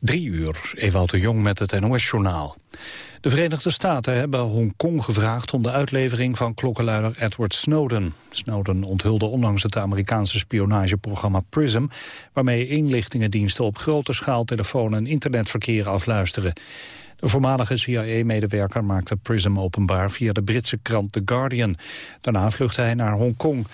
Drie uur, Ewout de Jong met het NOS-journaal. De Verenigde Staten hebben Hongkong gevraagd om de uitlevering van klokkenluider Edward Snowden. Snowden onthulde onlangs het Amerikaanse spionageprogramma PRISM... waarmee inlichtingendiensten op grote schaal telefoon- en internetverkeer afluisteren. De voormalige CIA-medewerker maakte PRISM openbaar via de Britse krant The Guardian. Daarna vluchtte hij naar Hongkong.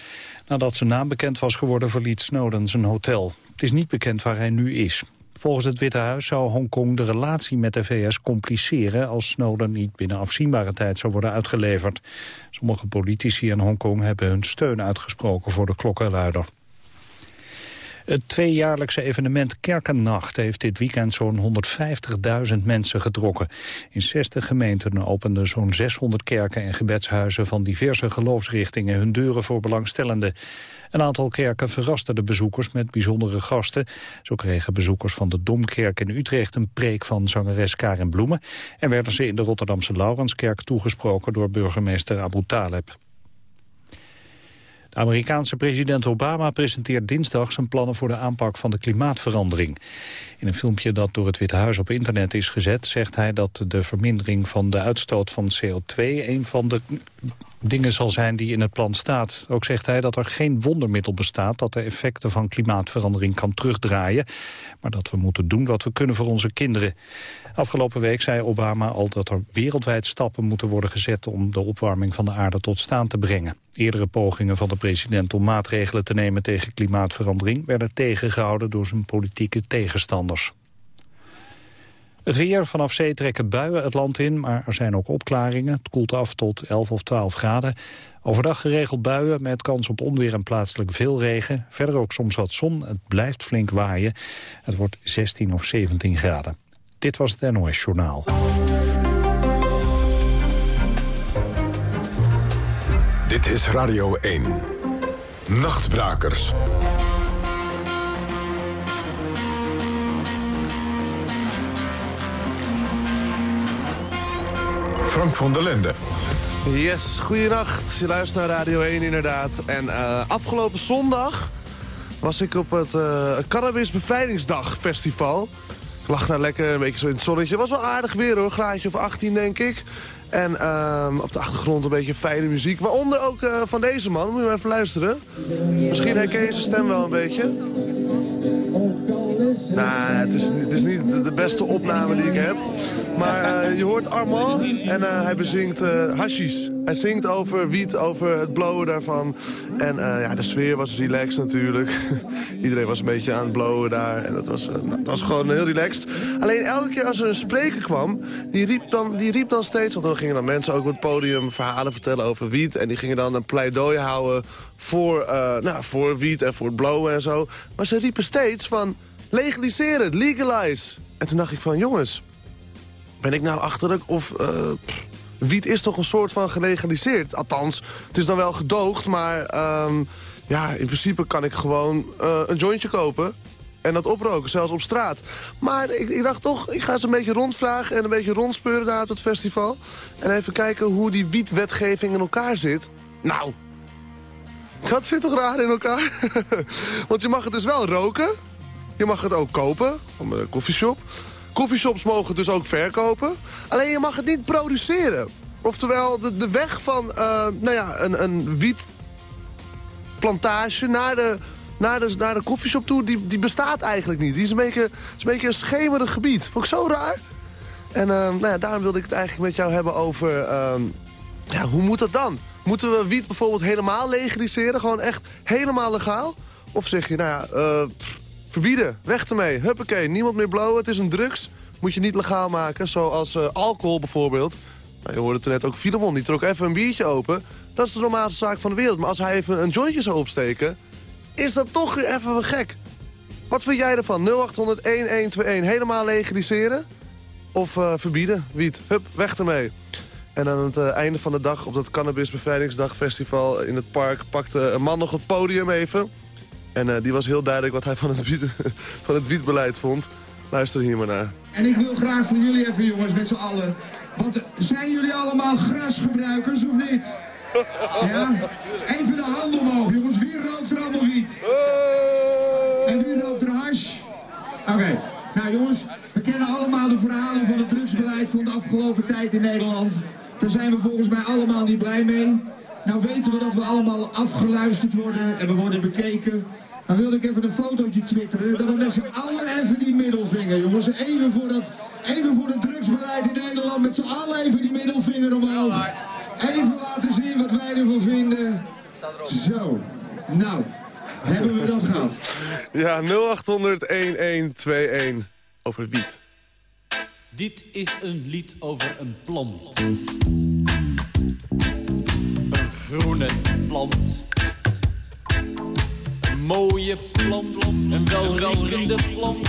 Nadat zijn naam bekend was geworden verliet Snowden zijn hotel. Het is niet bekend waar hij nu is. Volgens het Witte Huis zou Hongkong de relatie met de VS compliceren... als Snowden niet binnen afzienbare tijd zou worden uitgeleverd. Sommige politici in Hongkong hebben hun steun uitgesproken voor de klokkenluider. Het tweejaarlijkse evenement Kerkennacht heeft dit weekend zo'n 150.000 mensen getrokken. In 60 gemeenten openden zo'n 600 kerken en gebedshuizen van diverse geloofsrichtingen hun deuren voor belangstellenden. Een aantal kerken verrasten de bezoekers met bijzondere gasten. Zo kregen bezoekers van de Domkerk in Utrecht een preek van zangeres Karin Bloemen... en werden ze in de Rotterdamse Laurenskerk toegesproken door burgemeester Abu Taleb. Amerikaanse president Obama presenteert dinsdag zijn plannen voor de aanpak van de klimaatverandering. In een filmpje dat door het Witte Huis op internet is gezet... zegt hij dat de vermindering van de uitstoot van CO2... een van de dingen zal zijn die in het plan staat. Ook zegt hij dat er geen wondermiddel bestaat... dat de effecten van klimaatverandering kan terugdraaien... maar dat we moeten doen wat we kunnen voor onze kinderen. Afgelopen week zei Obama al dat er wereldwijd stappen moeten worden gezet... om de opwarming van de aarde tot staan te brengen. Eerdere pogingen van de president om maatregelen te nemen tegen klimaatverandering... werden tegengehouden door zijn politieke tegenstanders. Het weer, vanaf zee trekken buien het land in, maar er zijn ook opklaringen. Het koelt af tot 11 of 12 graden. Overdag geregeld buien met kans op onweer en plaatselijk veel regen. Verder ook soms wat zon. Het blijft flink waaien. Het wordt 16 of 17 graden. Dit was het NOS Journaal. Dit is Radio 1. Nachtbrakers. Frank van der Lende. Yes, goedenacht. Je luistert naar Radio 1 inderdaad. En uh, afgelopen zondag was ik op het uh, Cannabis Bevrijdingsdag Festival. Ik lag daar lekker een beetje zo in het zonnetje. Was wel aardig weer hoor, graadje of 18 denk ik. En uh, op de achtergrond een beetje fijne muziek. Waaronder ook uh, van deze man, moet je maar even luisteren. Misschien herken je zijn stem wel een beetje. Nou, het is, het is niet de beste opname die ik heb. Maar uh, je hoort Armand en uh, hij bezingt uh. Hij zingt over wiet, over het blowen daarvan. En ja, de sfeer was relaxed natuurlijk. Iedereen was een beetje aan het blowen daar. En dat was, nou, dat was gewoon heel relaxed. Alleen elke keer als er een spreker kwam, die riep dan, die riep dan steeds... want dan gingen dan mensen ook op het podium verhalen vertellen over wiet. En die gingen dan een pleidooi houden voor, nou, voor wiet en voor het blowen en zo. Maar ze riepen steeds van legaliseer het, legalize. En toen dacht ik van, jongens, ben ik nou achterlijk of... Uh, wiet is toch een soort van gelegaliseerd? Althans, het is dan wel gedoogd, maar um, ja, in principe kan ik gewoon uh, een jointje kopen en dat oproken, zelfs op straat. Maar ik, ik, dacht toch, ik ga eens een beetje rondvragen en een beetje rondspeuren daar op het festival. En even kijken hoe die wietwetgeving in elkaar zit. Nou, dat zit toch raar in elkaar? Want je mag het dus wel roken, je mag het ook kopen, een koffieshop. Coffeeshops mogen het dus ook verkopen. Alleen je mag het niet produceren. Oftewel, de, weg van uh, nou ja, een, een wietplantage naar de, naar de, naar de koffieshop toe, die, die bestaat eigenlijk niet. Die is een beetje, is een, beetje een schemerig gebied. Vond ik zo raar. En uh, nou ja, daarom wilde ik het eigenlijk met jou hebben over... Uh, ja, hoe moet dat dan? Moeten we wiet bijvoorbeeld helemaal legaliseren? Gewoon echt helemaal legaal? Of zeg je, nou ja, uh, Verbieden, weg ermee, huppakee, niemand meer blowen, het is een drugs. Moet je niet legaal maken, zoals uh, alcohol bijvoorbeeld. Nou, je hoorde het net ook, Filemon, die trok even een biertje open. Dat is de normaalste zaak van de wereld. Maar als hij even een jointje zou opsteken, is dat toch even gek. Wat vind jij ervan? 0800-1121, helemaal legaliseren? Of uh, verbieden? Wiet, hup, weg ermee. En aan het uh, einde van de dag op dat Cannabis Bevrijdingsdag in het park... pakte een man nog het podium even... En uh, die was heel duidelijk wat hij van het, wiet, van het wietbeleid vond. Luister hier maar naar. En ik wil graag van jullie even, jongens, met z'n allen. Want zijn jullie allemaal grasgebruikers of niet? Ja? Even de handen omhoog, jongens. Wie rookt er allemaal wiet? En wie rookt er hash? Oké. Okay. Nou jongens, we kennen allemaal de verhalen van het drugsbeleid van de afgelopen tijd in Nederland. Daar zijn we volgens mij allemaal niet blij mee. Nou weten we dat we allemaal afgeluisterd worden en we worden bekeken. Dan wilde ik even een fotootje twitteren. Dat we met z'n allen even die middelvinger, jongens. Even voor, dat, even voor het drugsbeleid in Nederland. Met z'n allen even die middelvinger omhoog. Even laten zien wat wij ervan vinden. Zo. Nou, hebben we dat gehad. Ja, 0800-1121 over wiet. Dit is een lied over een plant. Een groene plant. Mooie plant. Een welriekende plant.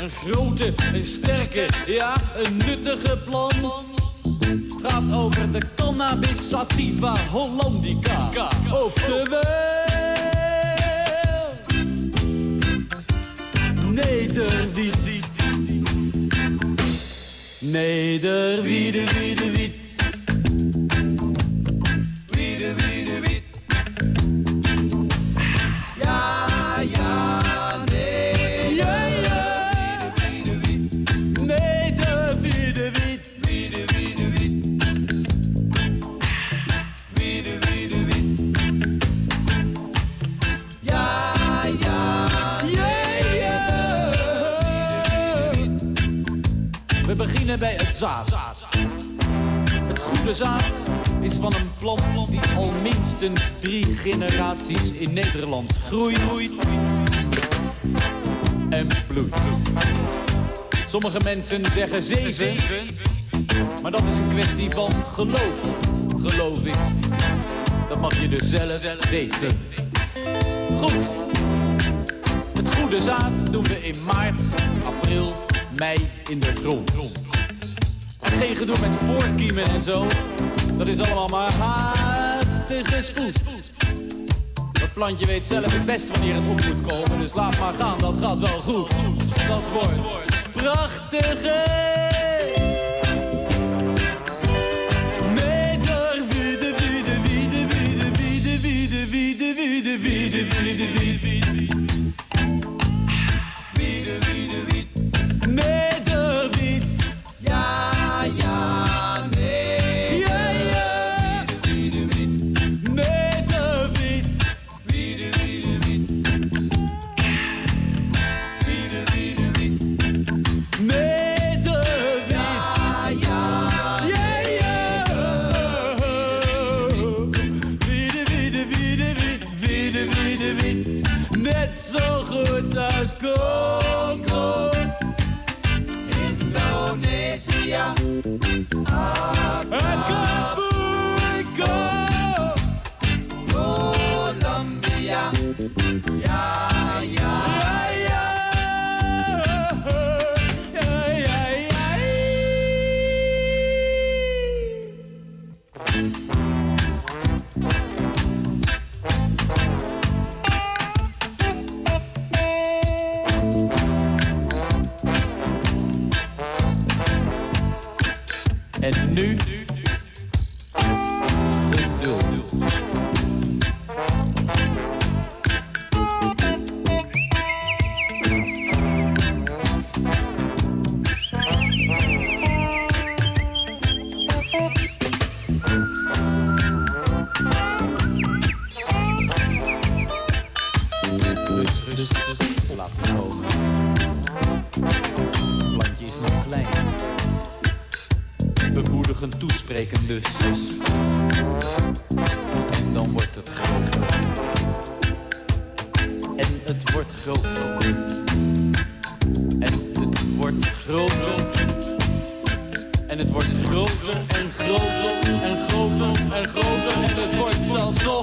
Een grote, een sterke, ja, een nuttige plant. Het gaat over de Cannabis sativa hollandica. Oftewel... Nederwiet. Nederwiede, wiede, wiet. Wiede, zaad. Het goede zaad is van een plant die al minstens drie generaties in Nederland groeit en bloeit. Sommige mensen zeggen zeven, maar dat is een kwestie van geloof, geloof ik. Dat mag je dus zelf weten. Goed. Het goede zaad doen we in maart, april, mei in de grond. En geen gedoe met voorkiemen en zo. Dat is allemaal maar haastige spoed. Dat plantje weet zelf het best wanneer het op moet komen. Dus laat maar gaan, dat gaat wel goed. Dat wordt prachtig.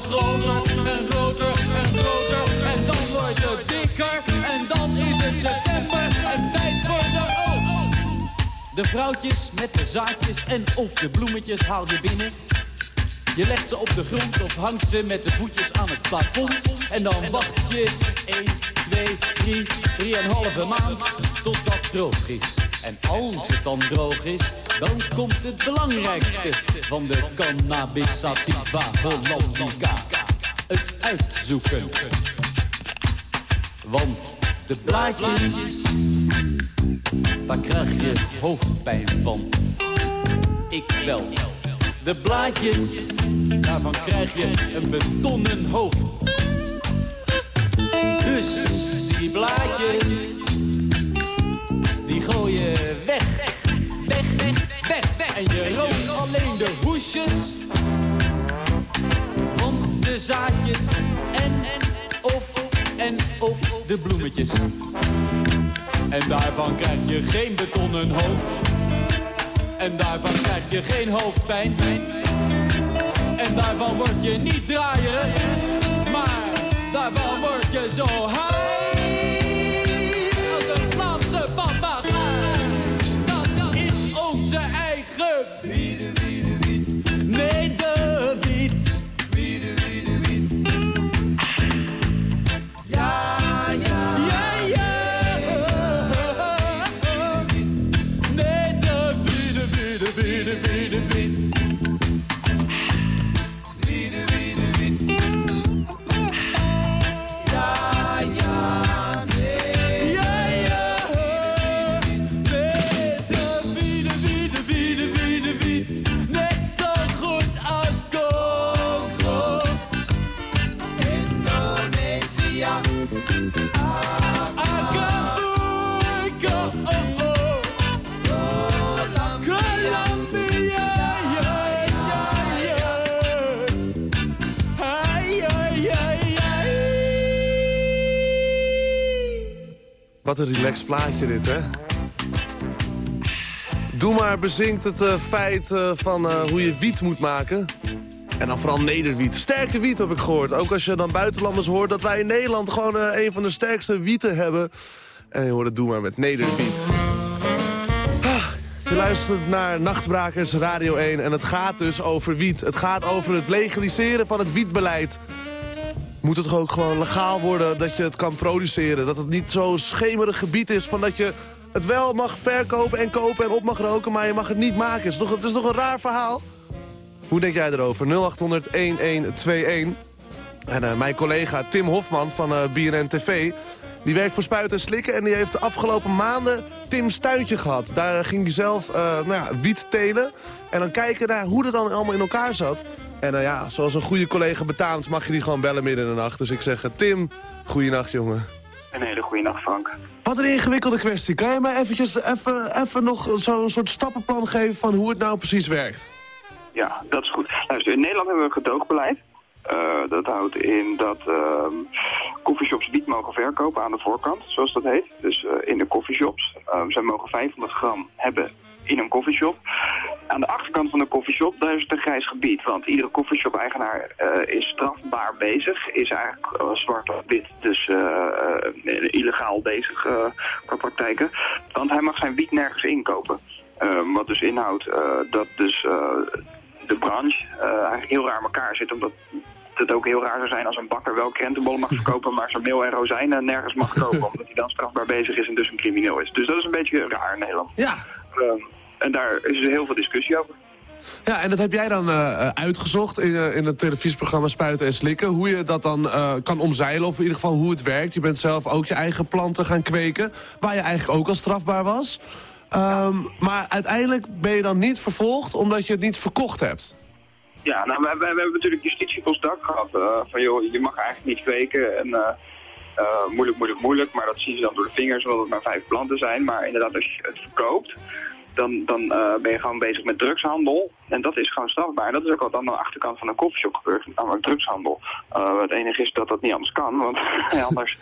Groter en groter en groter. En dan wordt het dikker. En dan is het september en tijd voor de oogst. De vrouwtjes met de zaadjes en of de bloemetjes haal je binnen. Je legt ze op de grond of hangt ze met de voetjes aan het plafond. En dan wacht je 1, 2, 3, 3,5 maand totdat droog is. En als het dan droog is, dan komt het belangrijkste van de cannabis sativa hollandica. Het uitzoeken. Want de blaadjes je hoofdpijn van. Ik wel. De blaadjes, daarvan krijg je een betonnen hoofd. Dus die blaadjes, gooi je weg. Weg, weg, weg, weg. En je rookt alleen de hoesjes van de zaadjes. En, en, of, en, of de bloemetjes. En daarvan krijg je geen betonnen hoofd. En daarvan krijg je geen hoofdpijn. En daarvan word je niet draaierig. Maar daarvan word je zo high. Eigen. Een relaxed plaatje dit, hè? Doe maar bezinkt het eh, feit eh, van eh, hoe je wiet moet maken. En dan vooral nederwiet. Sterke wiet heb ik gehoord. Ook als je dan buitenlanders hoort dat wij in Nederland gewoon een van de sterkste wieten hebben. En je hoort het Doe maar met nederwiet. Ah, Je luistert naar Nachtbrakers Radio 1 en het gaat dus over wiet. Het gaat over het legaliseren van het wietbeleid. Moet het toch ook gewoon legaal worden dat je het kan produceren? Dat het niet zo'n schemerig gebied is van dat je het wel mag verkopen en kopen en op mag roken... maar je mag het niet maken. Het is toch, het is een raar verhaal? Hoe denk jij erover? 0800-1121. En eh, mijn collega Tim Hofman van eh BNN TV... die werkt voor Spuiten en Slikken... en die heeft de afgelopen maanden Tim's tuintje gehad. Daar ging hij zelf eh, nou ja, wiet telen... en dan kijken naar hoe dat dan allemaal in elkaar zat... En uh, ja, zoals een goede collega betaamt mag je die gewoon bellen midden in de nacht. Dus ik zeg, uh, Tim, goeienacht jongen. Een hele goede nacht, Frank. Wat een ingewikkelde kwestie. Kan je mij eventjes even, even nog zo'n soort stappenplan geven van hoe het nou precies werkt? Ja, dat is goed. Luister, in Nederland hebben we een gedoogbeleid. Uh, dat houdt in dat uh, coffeeshops wiet mogen verkopen aan de voorkant, zoals dat heet. Dus uh, in de coffeeshops. zij mogen 500 gram hebben in een coffeeshop. Aan de achterkant van de coffeeshop, daar is het een grijs gebied. Want iedere coffeeshop-eigenaar is strafbaar bezig. Is eigenlijk zwart of wit, dus illegaal bezig qua praktijken. Want hij mag zijn wiet nergens inkopen. wat dus inhoudt dat dus de branche eigenlijk heel raar elkaar zit. Omdat het ook heel raar zou zijn als een bakker wel krentenbollen mag verkopen... maar zijn meel en rozijnen nergens mag kopen. omdat hij dan strafbaar bezig is en dus een crimineel is. Dus dat is een beetje raar in Nederland. Ja. Uh, en daar is dus heel veel discussie over. Ja, en dat heb jij dan uh, uitgezocht in, uh, in het televisieprogramma Spuiten en Slikken. Hoe je dat dan kan omzeilen, of in ieder geval hoe het werkt. Je bent zelf ook je eigen planten gaan kweken, waar je eigenlijk ook al strafbaar was. Um, maar uiteindelijk ben je dan niet vervolgd omdat je het niet verkocht hebt. Ja, nou, we, we, we hebben natuurlijk justitie op ons dak gehad. Van joh, je mag eigenlijk niet kweken en uh, moeilijk, moeilijk, moeilijk. Maar dat zien ze dan door de vingers, omdat het maar vijf planten zijn. Maar inderdaad, als je het verkoopt, dan, dan ben je gewoon bezig met drugshandel. En dat is gewoon strafbaar. En dat is ook wat aan de achterkant van een koffieshop gebeurt, namelijk drugshandel. het enige is dat dat niet anders kan, want anders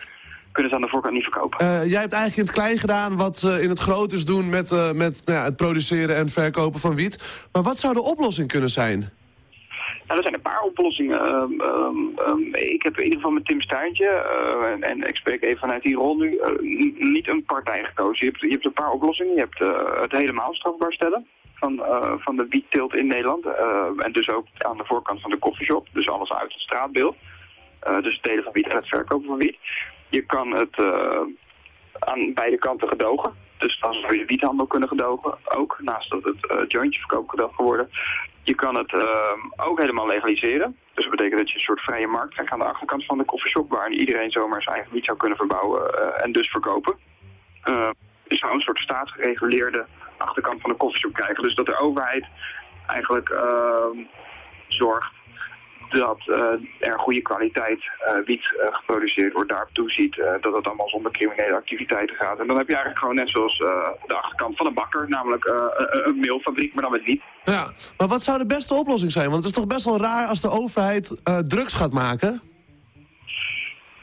kunnen ze aan de voorkant niet verkopen. Jij hebt eigenlijk in het klein gedaan wat uh, in het groot is doen met, met nou ja, het produceren en verkopen van wiet. Maar wat zou de oplossing kunnen zijn? Nou, er zijn een paar oplossingen. Um, um, um, ik heb in ieder geval met Tim Stuintje, en, en, ik spreek even vanuit die rol nu, niet een partij gekozen. Je hebt, je hebt een paar oplossingen. Je hebt het helemaal strafbaar stellen van, van de wietteelt in Nederland. en dus ook aan de voorkant van de koffieshop. Dus alles uit het straatbeeld. dus het delen van wiet en het verkopen van wiet. Je kan het aan beide kanten gedogen. Dus dan zou je wiethandel kunnen gedogen, ook naast dat het jointje verkoop gedoogd kan worden. Je kan het uh, ook helemaal legaliseren. Dus dat betekent dat je een soort vrije markt krijgt aan de achterkant van de koffieshop... waar iedereen zomaar zijn eigen wiet zou kunnen verbouwen en dus verkopen. je zou een soort staatsgereguleerde achterkant van de koffieshop krijgen. Dus dat de overheid eigenlijk ehm, zorgt dat uh, er goede kwaliteit uh, wiet uh, geproduceerd wordt, daarop toeziet dat het allemaal zonder criminele activiteiten gaat. En dan heb je eigenlijk gewoon net zoals de achterkant van een bakker, namelijk een meelfabriek, maar dan met wiet. Ja, maar wat zou de beste oplossing zijn? Want het is toch best wel raar als de overheid drugs gaat maken?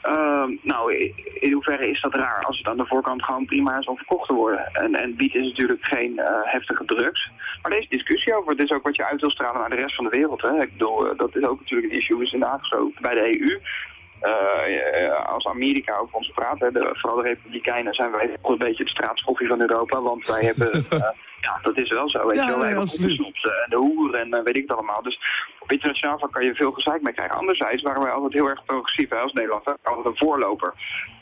Uh, nou, in hoeverre is dat raar als het aan de voorkant gewoon prima is om verkocht te worden? En, en is natuurlijk geen uh, heftige drugs. Maar is discussie over. Het is ook wat je uit wil stralen naar de rest van de wereld. Hè? Ik bedoel, uh, dat is ook natuurlijk een issue is in aangesloten bij de EU. Uh, als Amerika over ons praat, hè, de, vooral de Republikeinen, zijn wij een beetje het straatschoffie van Europa. Want wij hebben, ja, dat is wel zo, weet Ja, je wel. nee, snops en de hoer en weet ik het allemaal. Dus op internationaal vlak kan je veel gezeik mee krijgen. Anderzijds waren wij altijd heel erg progressief hè, als Nederland. Hè? Altijd een voorloper.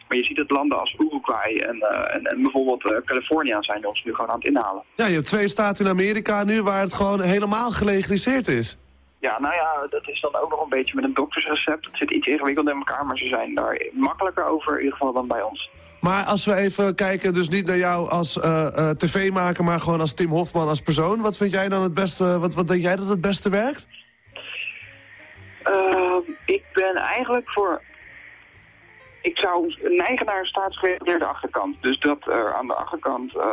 Maar je ziet dat landen als Uruguay en, uh, en, en bijvoorbeeld uh, Californië zijn ons nu gewoon aan het inhalen. Ja, je hebt twee staten in Amerika nu waar het gewoon helemaal gelegaliseerd is. Ja, nou ja, dat is dan ook nog een beetje met een doktersrecept. Het zit iets ingewikkeld in elkaar, maar ze zijn daar makkelijker over in ieder geval dan bij ons. Maar als we even kijken, dus niet naar jou als uh, tv-maker, maar gewoon als Tim Hofman als persoon. Wat vind jij dan het beste, wat, wat denk jij dat het beste werkt? Uh, ik ben eigenlijk voor... Ik zou neigen naar een staatsgereguleerde achterkant. Dus dat er aan de achterkant uh,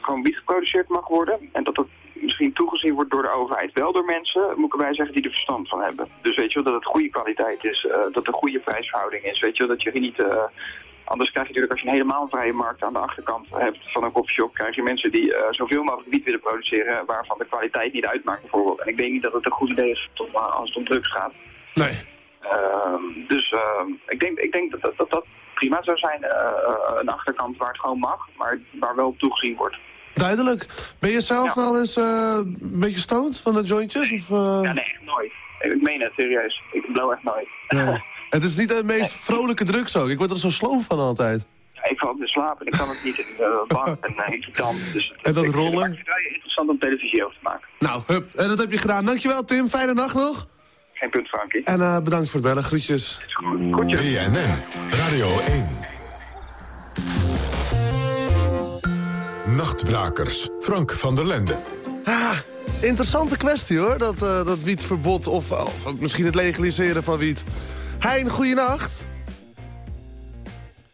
gewoon wiet geproduceerd mag worden. En dat dat misschien toegezien wordt door de overheid. Wel door mensen, moet ik zeggen, die er verstand van hebben. Dus weet je wel, dat het goede kwaliteit is. Dat er goede prijsverhouding is. Weet je wel, dat je niet... Anders krijg je natuurlijk, als je een helemaal vrije markt aan de achterkant hebt van een koffieshop, krijg je mensen die uh, zoveel mogelijk wiet willen produceren, waarvan de kwaliteit niet uitmaakt bijvoorbeeld. En ik denk niet dat het een goed idee is om, uh, als het om drugs gaat. Nee. Uh, dus ik, denk, ik denk dat dat, dat, dat prima zou zijn, uh, een achterkant waar het gewoon mag, maar waar wel op toegezien wordt. Duidelijk. Ben je zelf ja. wel eens een beetje stoned van de jointjes? Of. Ja, nee, nooit. Ik meen het, serieus. Ik blow echt nooit. Het is niet de meest vrolijke drugs ook. Ik word er zo sloom van altijd. Ja, ik val in slaap en ik kan het niet uh, bang en uh, irritant. Dus en dat ik, rollen? Het is interessant om televisie over te maken. Nou, hup. En dat heb je gedaan. Dankjewel Tim. Fijne nacht nog. Geen punt, Frankie. En uh, bedankt voor het bellen. Groetjes. Goed. BNN. Radio 1. Nachtbrakers. Frank van der Lende. Ah, interessante kwestie hoor, dat, uh, dat wietverbod of, of, misschien het legaliseren van wiet. Hein, goeienacht.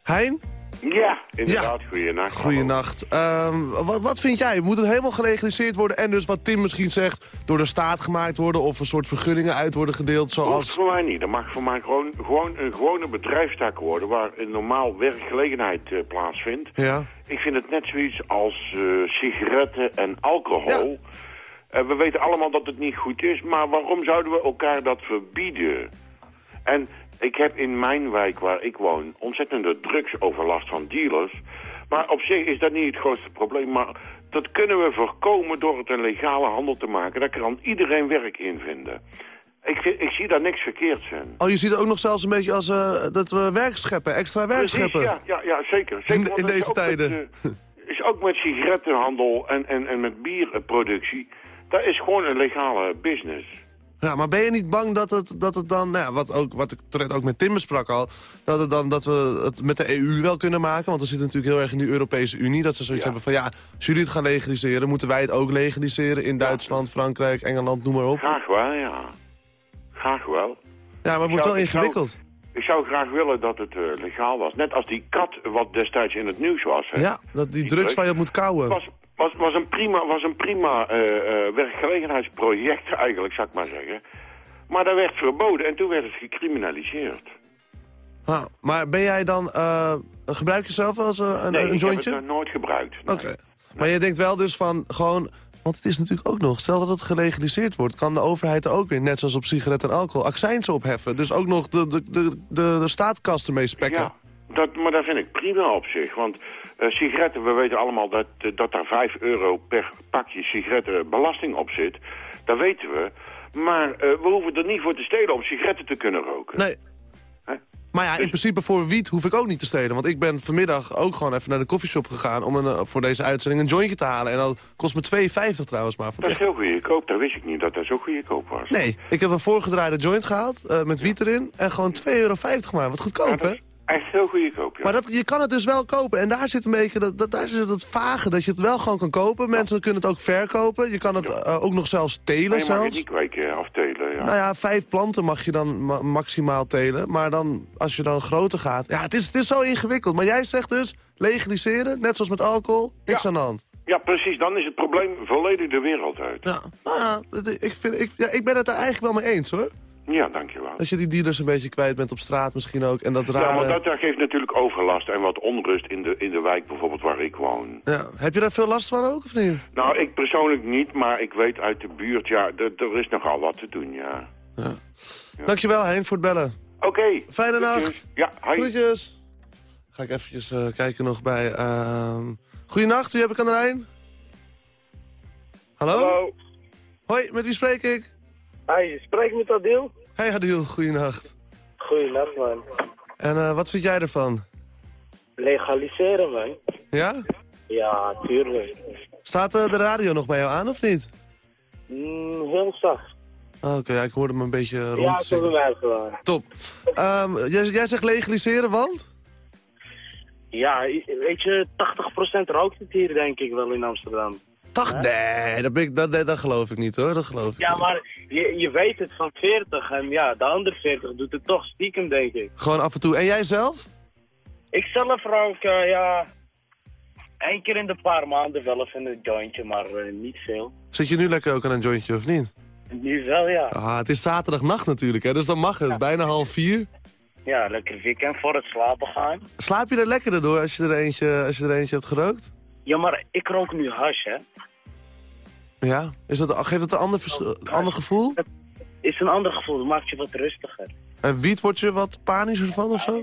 Hein? Ja, inderdaad, ja. goeienacht. Goeienacht. Um, wat, wat vind jij? Moet het helemaal gelegaliseerd worden en dus wat Tim misschien zegt... door de staat gemaakt worden of een soort vergunningen uit worden gedeeld zoals... Dat voor mij niet. Dat mag voor mij gewoon, gewoon een gewone bedrijfstak worden... waar een normaal werkgelegenheid uh, plaatsvindt. Ja. Ik vind het net zoiets als uh, sigaretten en alcohol... Ja. Uh, we weten allemaal dat het niet goed is, maar waarom zouden we elkaar dat verbieden? En ik heb in mijn wijk waar ik woon ontzettende drugsoverlast van dealers. Maar op zich is dat niet het grootste probleem. Maar dat kunnen we voorkomen door het een legale handel te maken. Daar kan iedereen werk in vinden. Ik, ik zie daar niks verkeerds in. Oh, je ziet het ook nog zelfs een beetje als uh, dat we werk scheppen, extra werk Precies, scheppen. Ja, ja, ja zeker. zeker in, in deze tijden. Met, uh, is ook met sigarettenhandel en, en, en met bierproductie. Dat is gewoon een legale business. Ja, maar ben je niet bang dat het, dat het dan, nou ja, wat, ook, wat ik terecht ook met Tim besprak al... Dat, het dan, dat we het met de EU wel kunnen maken? Want we zitten natuurlijk heel erg in die Europese Unie. Dat ze zoiets ja. hebben van, ja, als jullie het gaan legaliseren... moeten wij het ook legaliseren in Duitsland, Frankrijk, Engeland, noem maar op. Graag wel, ja. Graag wel. Ja, maar het wordt wel ingewikkeld. Ik zou, ik zou, graag willen dat het uh, legaal was. Net als die kat wat destijds in het nieuws was. Hè? Ja, dat die, die drugs waar je op moet kouwen. Was, was, was een prima, was een prima uh, uh, werkgelegenheidsproject eigenlijk, zou ik maar zeggen. Maar dat werd verboden en toen werd het gecriminaliseerd. Ah, maar ben jij dan, uh, gebruik je zelf wel eens een, nee, een jointje? Nee, ik heb het nooit gebruikt. Oké. Okay. Nee. Maar je denkt wel dus van gewoon, want het is natuurlijk ook nog, stel dat het gelegaliseerd wordt, kan de overheid er ook weer, net zoals op sigaretten en alcohol, accijns opheffen. Dus ook nog de, de, de, de, de staatkast ermee spekken. Ja, dat, maar dat vind ik prima op zich, want... Uh, sigaretten, we weten allemaal dat, uh, dat daar 5 euro per pakje sigaretten belasting op zit. Dat weten we. Maar uh, we hoeven er niet voor te stelen om sigaretten te kunnen roken. Nee. Huh? Maar ja, dus... in principe voor wiet hoef ik ook niet te stelen. Want ik ben vanmiddag ook gewoon even naar de koffieshop gegaan... om een, voor deze uitzending een jointje te halen. En dat kost me 2,50 trouwens maar. Dat is heel goedkoop. Dat wist ik niet dat dat zo goedkoop was. Nee, ik heb een voorgedraaide joint gehaald met wiet erin. En gewoon 2,50 euro maar. Wat goedkoop, ja, hè? Echt heel goedkoop, ja. Maar dat, je kan het dus wel kopen. En daar zit een beetje dat, dat, daar zit het vage, dat je het wel gewoon kan kopen. Mensen kunnen het ook verkopen. Je kan het eh, ook nog zelfs telen maar je mag het zelfs. niet kweken of telen, ja. Nou ja, vijf planten mag je dan ma- maximaal telen. Maar dan, als je dan groter gaat... Ja, het is, het is zo ingewikkeld. Maar jij zegt dus, legaliseren, net zoals met alcohol, niks Ja. aan de hand. Ja, precies. Dan is het probleem volledig de wereld uit. Ja, nou ja, ik, vind, ik, ja, ik ben het er eigenlijk wel mee eens hoor. Ja, dankjewel. Dat je die dealers een beetje kwijt bent op straat misschien ook. En dat Ja, rare... want dat, dat geeft natuurlijk overlast en wat onrust in de, in de wijk bijvoorbeeld waar ik woon. Ja. Heb je daar veel last van ook of niet? Nou, ik persoonlijk niet, maar ik weet uit de buurt, ja, er is nogal wat te doen, ja. Dankjewel Hein voor het bellen. Oké. Fijne nacht. Ja, hi. Groetjes. Ga ik eventjes eh, kijken nog bij... ehm Goedenacht, wie heb ik aan de lijn? Hallo? Hallo. Hoi, met wie spreek ik? Hi, spreek met Adil. Hey Adil, goedenacht. Goeienacht, man. En eh, wat vind jij ervan? Legaliseren, man. Ja? Ja, tuurlijk. Staat eh, de radio nog bij jou aan of niet? Mm, heel zacht. Ah, Oké, ja, ik hoorde hem een beetje Ja, rond zo bij mij gewoon. Top. Ehm, jij, jij zegt legaliseren, want? Ja, weet je, 80% rookt het hier, denk ik wel, in Amsterdam. Toch? Nee, dat, ben ik, dat, dat geloof ik niet hoor, dat geloof ik Ja, niet. maar je, je weet het van 40 en ja, de andere 40 doet het toch stiekem, denk ik. Gewoon af en toe. En jij zelf? Ik zelf rook, eh, ja, één keer in de paar maanden wel even een jointje, maar eh, niet veel. Zit je nu lekker ook aan een jointje of niet? Nu wel, ja. Ah, het is zaterdagnacht natuurlijk, hè, dus dan mag het. Bijna half vier. Ja, lekker weekend voor het slapen gaan. Slaap je er lekkerder door als je er eentje, als je er eentje hebt gerookt? Ja, maar ik rook nu hash, hè. Ja. Is dat, geeft het een ander, ander gevoel? Is een ander gevoel, het maakt je wat rustiger. En wiet word je wat panischer van of zo?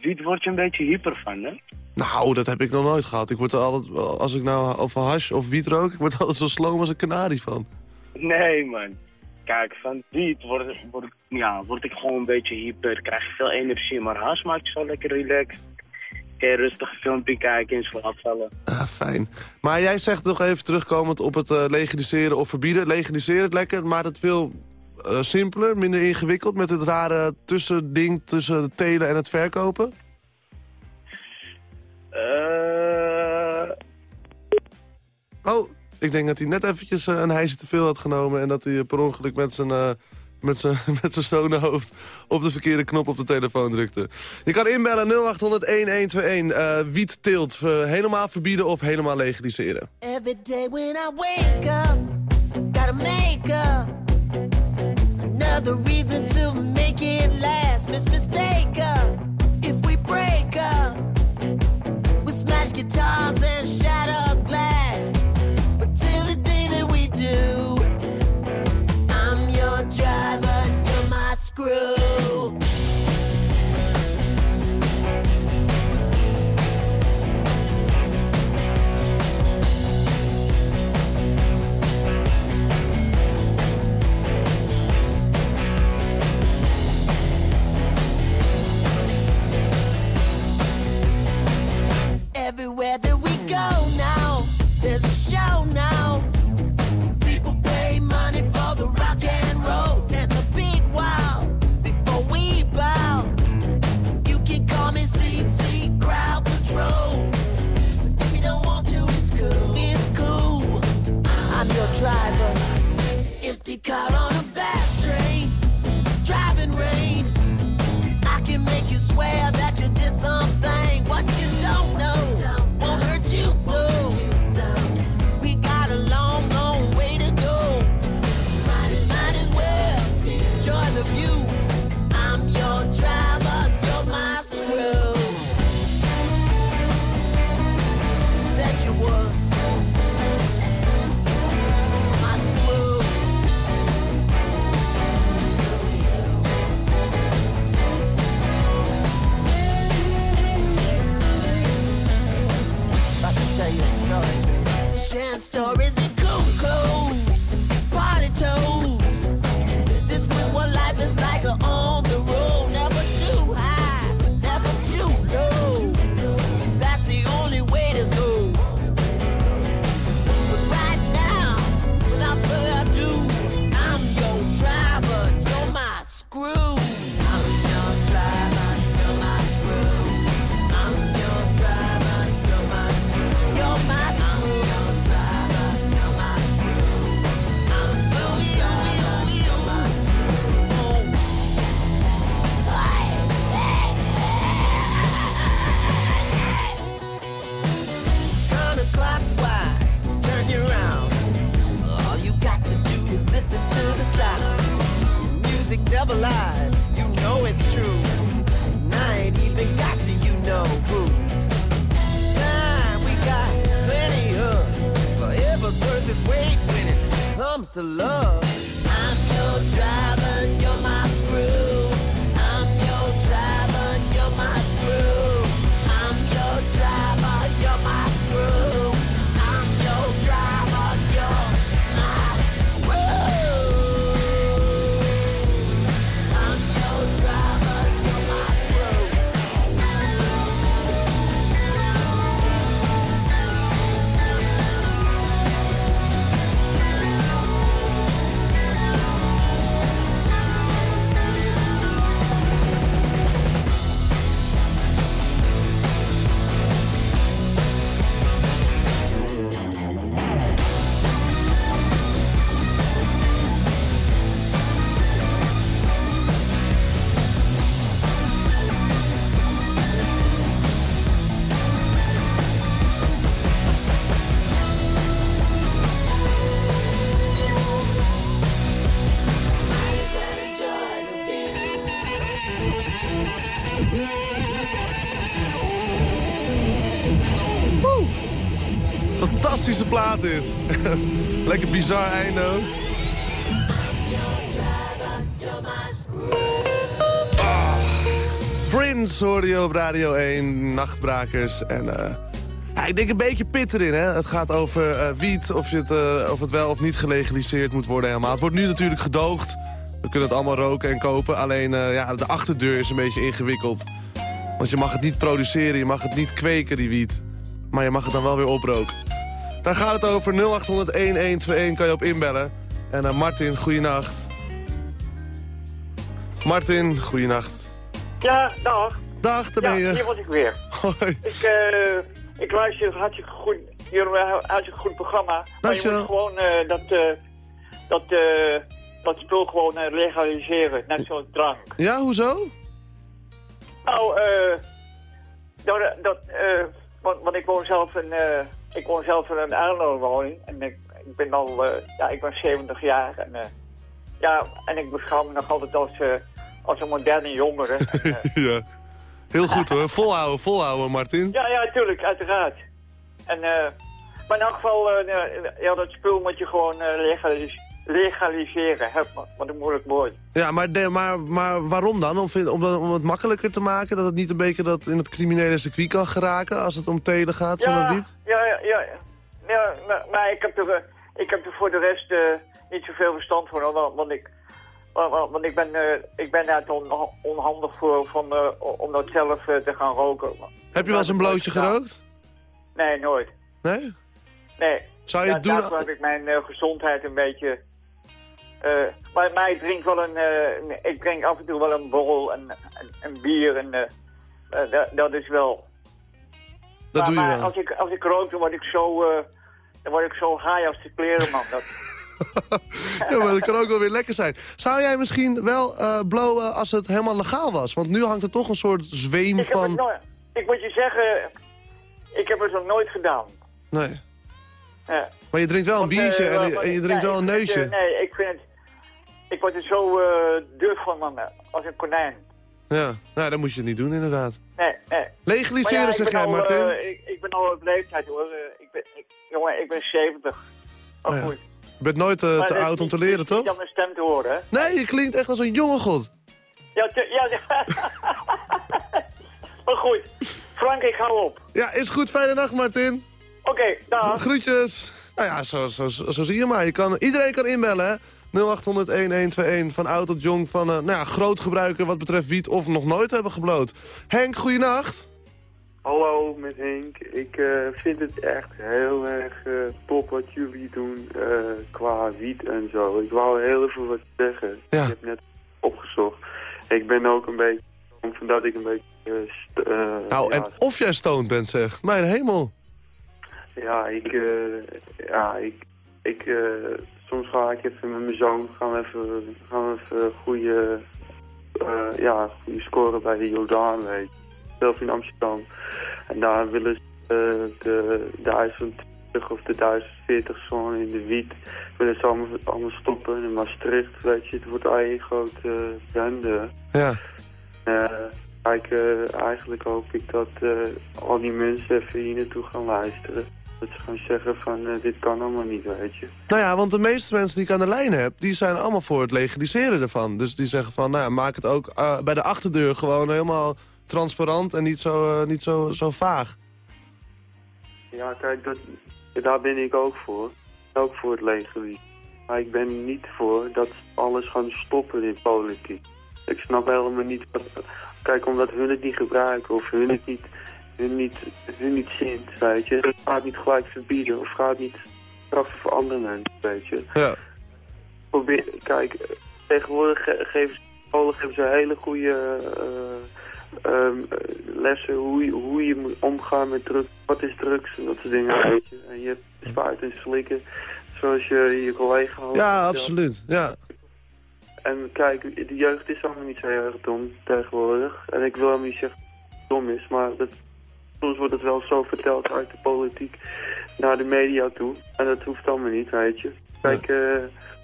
Wiet word je een beetje hyper van, hè? Nou, dat heb ik nog nooit gehad. Ik word er altijd, als ik nou of hash of wiet rook, ik word altijd zo sloom als een kanarie van. Nee, man. Kijk, van wiet word, word, ik- ja, word ik gewoon een beetje hyper, krijg je veel energie. Maar hash maakt je zo lekker relaxed. Je rustig een filmpje kijken in slaap vallen. Ah, fijn. Maar jij zegt nog even terugkomend op het eh, legaliseren of verbieden. Legaliseer het lekker, maar het wil eh, simpeler, minder ingewikkeld... met het rare tussending tussen het telen en het verkopen? Eh, Oh, ik denk dat hij net eventjes eh, een hijsje te veel had genomen... en dat hij per ongeluk met zijn... met zijn, met zijn stonenhoofd op de verkeerde knop op de telefoon drukte. Je kan inbellen 0800-1121. eh wiet teelt. eh, helemaal verbieden of helemaal legaliseren. Every day when I wake up, gotta make up another reason to make it last. Miss mistake up if we break up, we smash guitars and Everywhere that plaat dit. Lekker bizar einde ook. Ah, Prince hoorde je op Radio 1, Nachtbrakers. En eh, ja, ik denk een beetje pit erin. Hè? Het gaat over eh, wiet, of, je het, eh, of het wel of niet gelegaliseerd moet worden helemaal. Het wordt nu natuurlijk gedoogd. We kunnen het allemaal roken en kopen. Alleen ja, de achterdeur is een beetje ingewikkeld. Want je mag het niet produceren, je mag het niet kweken, die wiet. Maar je mag het dan wel weer oproken. Daar gaat het over. 0800-1121 kan je op inbellen. En uh, Martin, goeienacht. Martin, goeienacht. Ja, dag. Dag, daar ja, ben je. hier was ik weer. Hoi. Ik, eh ik luister hartstikke goed. Jullie hebben een hartstikke goed programma. Maar je Dankjewel. moet gewoon eh, dat, eh, dat, eh, dat spul gewoon legaliseren. Net zoals drank. Ja, hoezo? Nou, eh... dat, dat, want, want ik woon zelf in... ik woon zelf in een aanloonwoning. En ik, ik ben al... eh, ja, ik ben 70 jaar. En, eh, ja, en ik beschouw me nog altijd als, eh, als een moderne jongere. En, ja. Heel goed hoor. Volhouden, volhouden, Martin. Ja, ja, tuurlijk, uiteraard. En, maar in elk geval, ja, dat spul moet je gewoon eh, legalis legaliseren. Wat- een moeilijk woord. Ja, maar, de, maar, maar waarom dan? Om, om, het makkelijker te maken? Dat het niet een beetje dat in het criminele circuit kan geraken als het om telen gaat, dat Ja, wiet? ja, ja, ja. ja maar, maar ik, heb er, eh, ik heb er voor de rest eh, niet zoveel verstand van, hoor, want, want ik... Want, ik ben, eh, ik ben daar on- onhandig voor van, om dat zelf te gaan roken. Heb je wel eens een blootje gerookt? Nee, nooit. Nee? Nee. Zou je ja, het doen... Daarvoor heb ik mijn gezondheid een beetje... eh, maar, maar ik drink wel een... eh, ik drink af en toe wel een borrel en een, een bier en... eh, dat- dat is wel... Dat maar, doe je maar wel. Als ik, als ik rook, dan word ik zo... dan word ik zo haai als de kleren, man. Dat, Ja, maar dat kan ook wel weer lekker zijn. Zou jij misschien wel blowen als het helemaal legaal was? Want nu hangt er toch een soort zweem ik, van... nooit, ik moet je zeggen... Ik heb het nog nooit gedaan. Nee. Ja. Maar je drinkt wel een biertje en, je, en je drinkt wel een neusje. nee, ik vind het... Ik word er zo duf van, man. Als een konijn. Ja, nou, dat moet je het niet doen inderdaad. Nee, nee. Legaliseren, ja, zeg ik jij, al, Martin? eh, ik, ik ben al op leeftijd hoor. Eh, ik ben, ik, jongen, ik ben 70. Maar Oh ja. goed. Je bent nooit te oud om te leren, toch? aan mijn stem te horen, hè? Nee, je klinkt echt als een jonge god. Ja, ja, ja. maar goed. Frank, ik hou op. Ja, is goed. Fijne nacht, Martin. Oké, dag. Groetjes. Nou ja, zo, zo, zo, zo zie je maar. Je kan, iedereen kan inbellen, hè. 0800-1121, van oud tot jong, van eh, nou ja, groot gebruiker wat betreft wiet of nog nooit hebben gebloot. Henk, goeienacht. Hallo, met Henk. Ik eh, vind het echt heel erg eh, top wat jullie doen qua wiet en zo. Ik wou heel even wat zeggen. Ja. Ik heb net opgezocht. Ik ben ook een beetje, omdat ik een beetje... Nou, ja, en of jij stoned bent, zeg. Mijn hemel. Ja, ik, ja, ik, ik, eh, soms ga ik even met mijn zoon, gaan we even, gaan we even goede, eh, ja, goede scoren bij de Jordaan, weet. Zelf in Amsterdam. En daar willen ze eh, de 1020 of de 1040 zone in de wiet, willen ze allemaal, allemaal stoppen. In Maastricht, weet je, het wordt één grote bende. Ja. Kijk, eigenlijk hoop ik dat al die mensen even hier naartoe gaan luisteren. Dat ze gaan zeggen van, eh, dit kan allemaal niet, weet je. Nou ja, want de meeste mensen die ik aan de lijn heb... die zijn allemaal voor het legaliseren ervan. Dus die zeggen van, nou ja, maak het ook eh, bij de achterdeur gewoon helemaal transparant... en niet zo, eh, niet zo, zo vaag. Ja, kijk, dat, daar ben ik ook voor. Ook voor het legaliseren. Maar ik ben niet voor dat alles gaan stoppen in politiek. Ik snap helemaal niet... Wat, kijk, omdat hun het niet gebruiken of hun het niet, hun niet, hun niet zint, weet je. Ga het niet gelijk verbieden of ga het niet straffen voor andere mensen, weet je. Ja. Probeer, kijk, tegenwoordig ge geven ze, scholen geven ze hele goede eh, ehm, eh, lessen hoe je, hoe je moet omgaan met drugs. Wat is drugs en dat soort dingen, weet je. En je hebt spuiten en slikken, zoals je je collega had. Ja, absoluut. Ja. En kijk, de jeugd is allemaal niet zo heel erg dom tegenwoordig. En ik wil helemaal niet zeggen dat het dom is, maar dat, soms wordt het wel zo verteld uit de politiek naar de media toe. En dat hoeft allemaal niet, weet je. Kijk, eh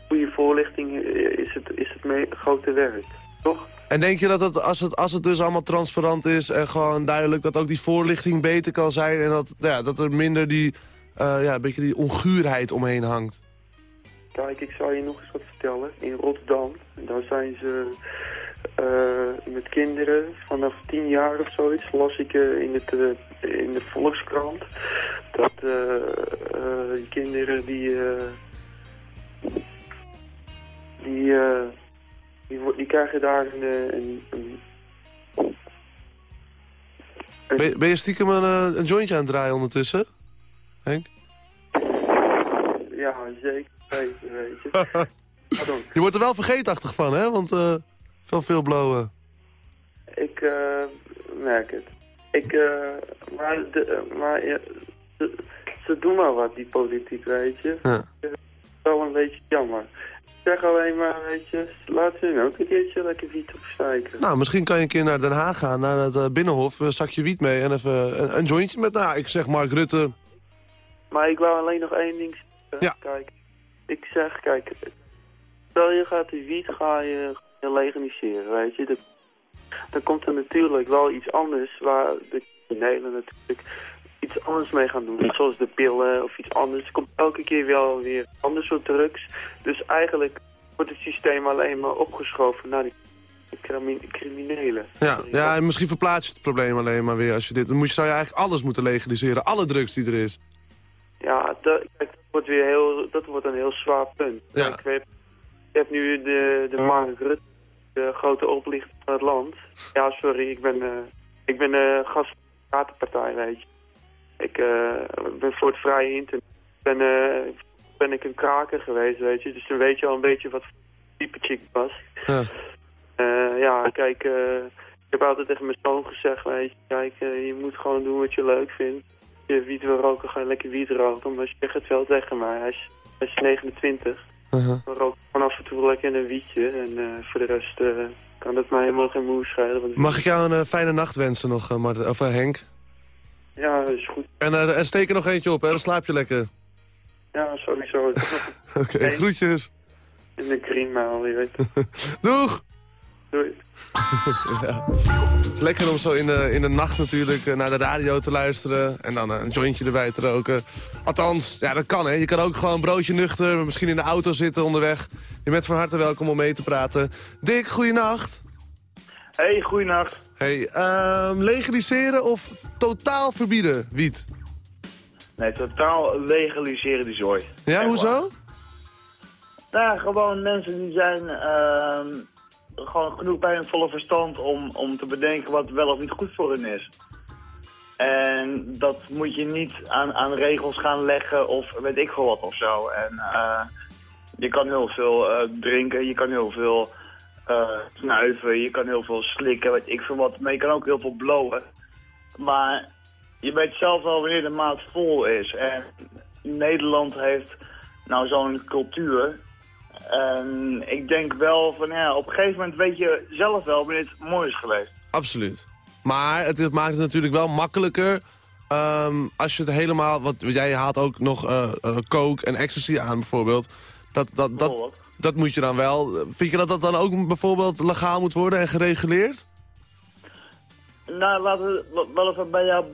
goede voorlichting is het, is het mee, grote werk, toch? En denk je dat het als, het, als het dus allemaal transparant is en gewoon duidelijk... dat ook die voorlichting beter kan zijn en dat, ja, dat er minder die, eh, ja, een beetje die onguurheid omheen hangt? Kijk, ik zal je nog eens wat vertellen. In Rotterdam, daar zijn ze met kinderen vanaf tien jaar of zoiets, las ik eh, in, het, eh, in de Volkskrant, dat eh, eh, die kinderen die, eh, die, eh, die, die krijgen daar een, eh, een, een Ben, je- ben je stiekem een, eh, een jointje aan het draaien ondertussen? Henk? ja, zeker weet je. Pardon. Je wordt er wel vergeetachtig van, hè? Want eh veel veel blowen. Ik eh, merk het. Ik, eh, maar de, eh, maar ja, ze, ze doen maar wat, die politiek, weet je. Ja. Het is wel een beetje jammer. Ik zeg alleen maar, weet je, laat ze hun ook een keertje lekker wiet opstijken. Nou, misschien kan je een keer naar Den Haag gaan, naar het Binnenhof. Een zakje wiet mee en even een, een jointje met, nou, ik zeg Mark Rutte. Maar ik wou alleen nog één ding zeggen. Ja. Kijk, ik zeg, kijk, stel je gaat die wiet ga je, legaliseren, weet je. Dan, komt er natuurlijk wel iets anders waar de criminelen natuurlijk iets anders mee gaan doen. Zoals de pillen of iets anders. Er komt elke keer wel weer een ander soort drugs. Dus eigenlijk wordt het systeem alleen maar opgeschoven naar die crimi- criminelen. Ja, ja, en misschien verplaats je het probleem alleen maar weer als je dit... Dan moet je, zou je eigenlijk alles moeten legaliseren, alle drugs die er is. Ja, dat, kijk, dat wordt weer heel, dat wordt een heel zwaar punt. Ja. Kijk, we hebben- je hebt nu de, de Mark Rutte, de grote oplichter van het land. Ja, sorry, ik ben, eh ik ben uh, gast van de Piratenpartij, weet je. Ik eh, ben voor het vrije internet. Ben, eh, ben ik een kraker geweest, weet je. Dus dan weet je al een beetje wat type chick ik was. Ja. Eh, ja, kijk, eh, ik heb altijd tegen mijn zoon gezegd, weet je, kijk, eh, je moet gewoon doen wat je leuk vindt. Als je wiet wil roken, ga je lekker wiet roken. Maar je zegt het wel tegen mij, hij is, hij is 29. Uh-huh. We roken af en toe lekker een wietje. En eh, voor de rest eh, kan het mij helemaal geen moe schelen. Want Mag ik jou een eh, fijne nacht wensen nog, Marten, of Henk? Ja, is goed. En, en steek er nog eentje op, hè? Dan slaap je lekker. Ja, sowieso. Oké, Nee. groetjes. In de green mail, je weet. Doeg! Doei. ja. Het is lekker om zo in de, in de nacht natuurlijk eh, naar de radio te luisteren. En dan eh, een jointje erbij te roken. Althans, ja, dat kan hè. Je kan ook gewoon broodje nuchter, misschien in de auto zitten onderweg. Je bent van harte welkom om mee te praten. Dick, goeienacht. Hey, goeienacht. Hey, ehm, legaliseren of totaal verbieden wiet? Nee, totaal legaliseren die zooi. Ja, Echt hoezo? waar. Nou, gewoon mensen die zijn ehm, gewoon genoeg bij hun volle verstand om, om te bedenken wat wel of niet goed voor hen is. En dat moet je niet aan, aan regels gaan leggen of weet ik veel wat of zo. En eh, je kan heel veel eh, drinken, je kan heel veel eh, snuiven, je kan heel veel slikken, weet ik veel wat. Maar je kan ook heel veel blowen. Maar je weet zelf wel wanneer de maat vol is. En Nederland heeft nou zo'n cultuur. En ik denk wel van ja, op een gegeven moment weet je zelf wel wanneer het mooi is geweest. Absoluut. Maar het, het maakt het natuurlijk wel makkelijker ehm, als je het helemaal... Want jij haalt ook nog eh, coke en ecstasy aan bijvoorbeeld. Dat, dat, dat, dat moet je dan wel... Vind je dat dat dan ook bijvoorbeeld legaal moet worden en gereguleerd? Nou, laten we wel even bij jou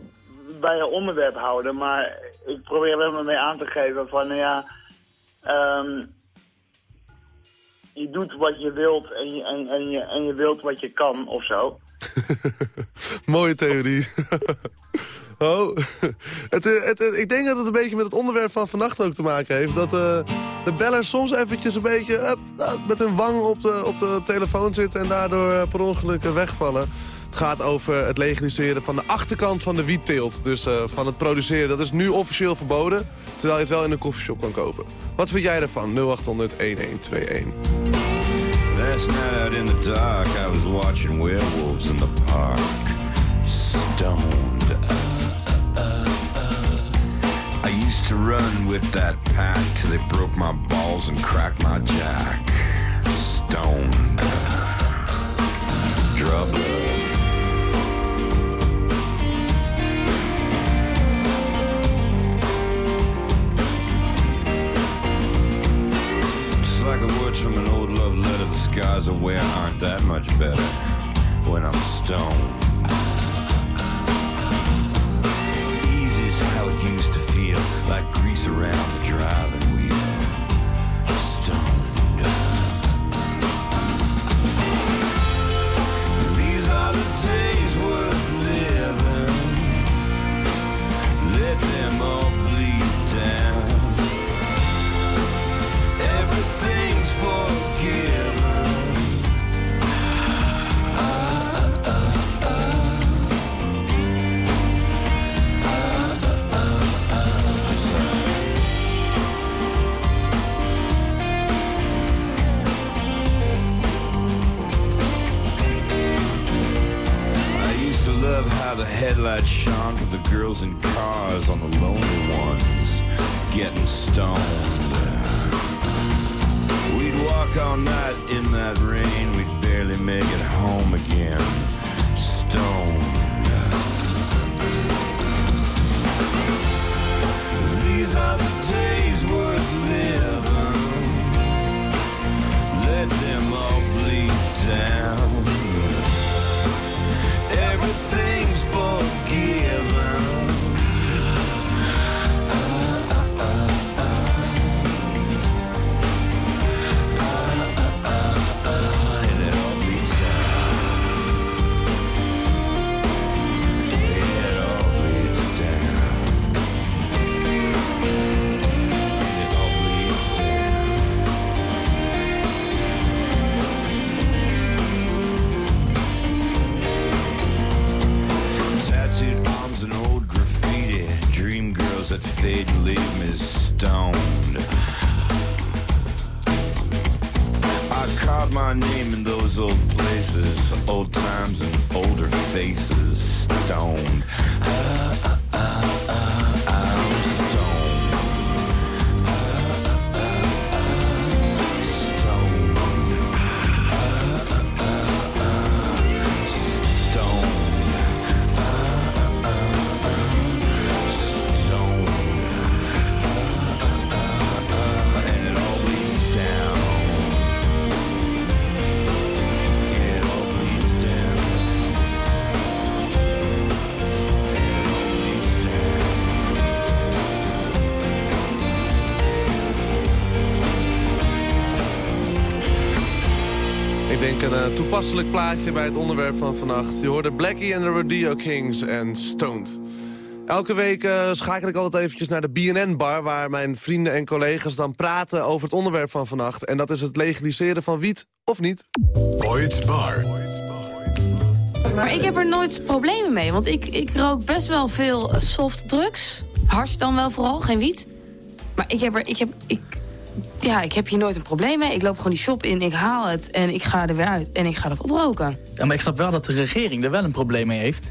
bij je onderwerp houden, maar ik probeer er wel mee aan te geven van, nou ja, ehm, je doet wat je wilt en je, en, en, je, en je wilt wat je kan of zo. Mooie theorie. oh, het, eh, het, eh, ik denk dat het een beetje met het onderwerp van vannacht ook te maken heeft. Dat eh, de bellers soms eventjes een beetje met hun wang op de, op de telefoon zitten... en daardoor per ongeluk wegvallen. Het gaat over het legaliseren van de achterkant van de wietteelt. Dus eh, van het produceren. Dat is nu officieel verboden, terwijl je het wel in een koffieshop kan kopen. Wat vind jij daarvan? 0800 1121. Last night in the dark, I was watching werewolves in the park. Stoned. Uh, uh, uh. I used to run with that pack till they broke my balls and cracked my jack. Stoned. Drug like the words from an old love letter, the skies away aren't that much better when I'm stoned. Easy's how it used to feel, like grease around the driving wheel. How the headlights shone for the girls in cars on the lonely ones getting stoned. We'd walk all night in that rain, we'd barely make it home again. Stoned. These are the that leave me stoned. I carved my name in those old places, old times and older faces. Stoned. Toepasselijk plaatje bij het onderwerp van vannacht. Je hoorde Blackie en de Rodeo Kings en Stoned. Elke week eh, schakel ik altijd eventjes naar de BNN-bar... waar mijn vrienden en collega's dan praten over het onderwerp van vannacht. En dat is het legaliseren van wiet of niet. Boyd's Bar. Maar ik heb er nooit problemen mee. Want ik, ik rook best wel veel soft drugs. Hars dan wel vooral, geen wiet. Maar ik heb, er, ik, heb, ik, ja, ik heb hier nooit een probleem mee. Ik loop gewoon die shop in, ik haal het en ik ga er weer uit. En ik ga dat oproken. Ja, maar ik snap wel dat de regering er wel een probleem mee heeft.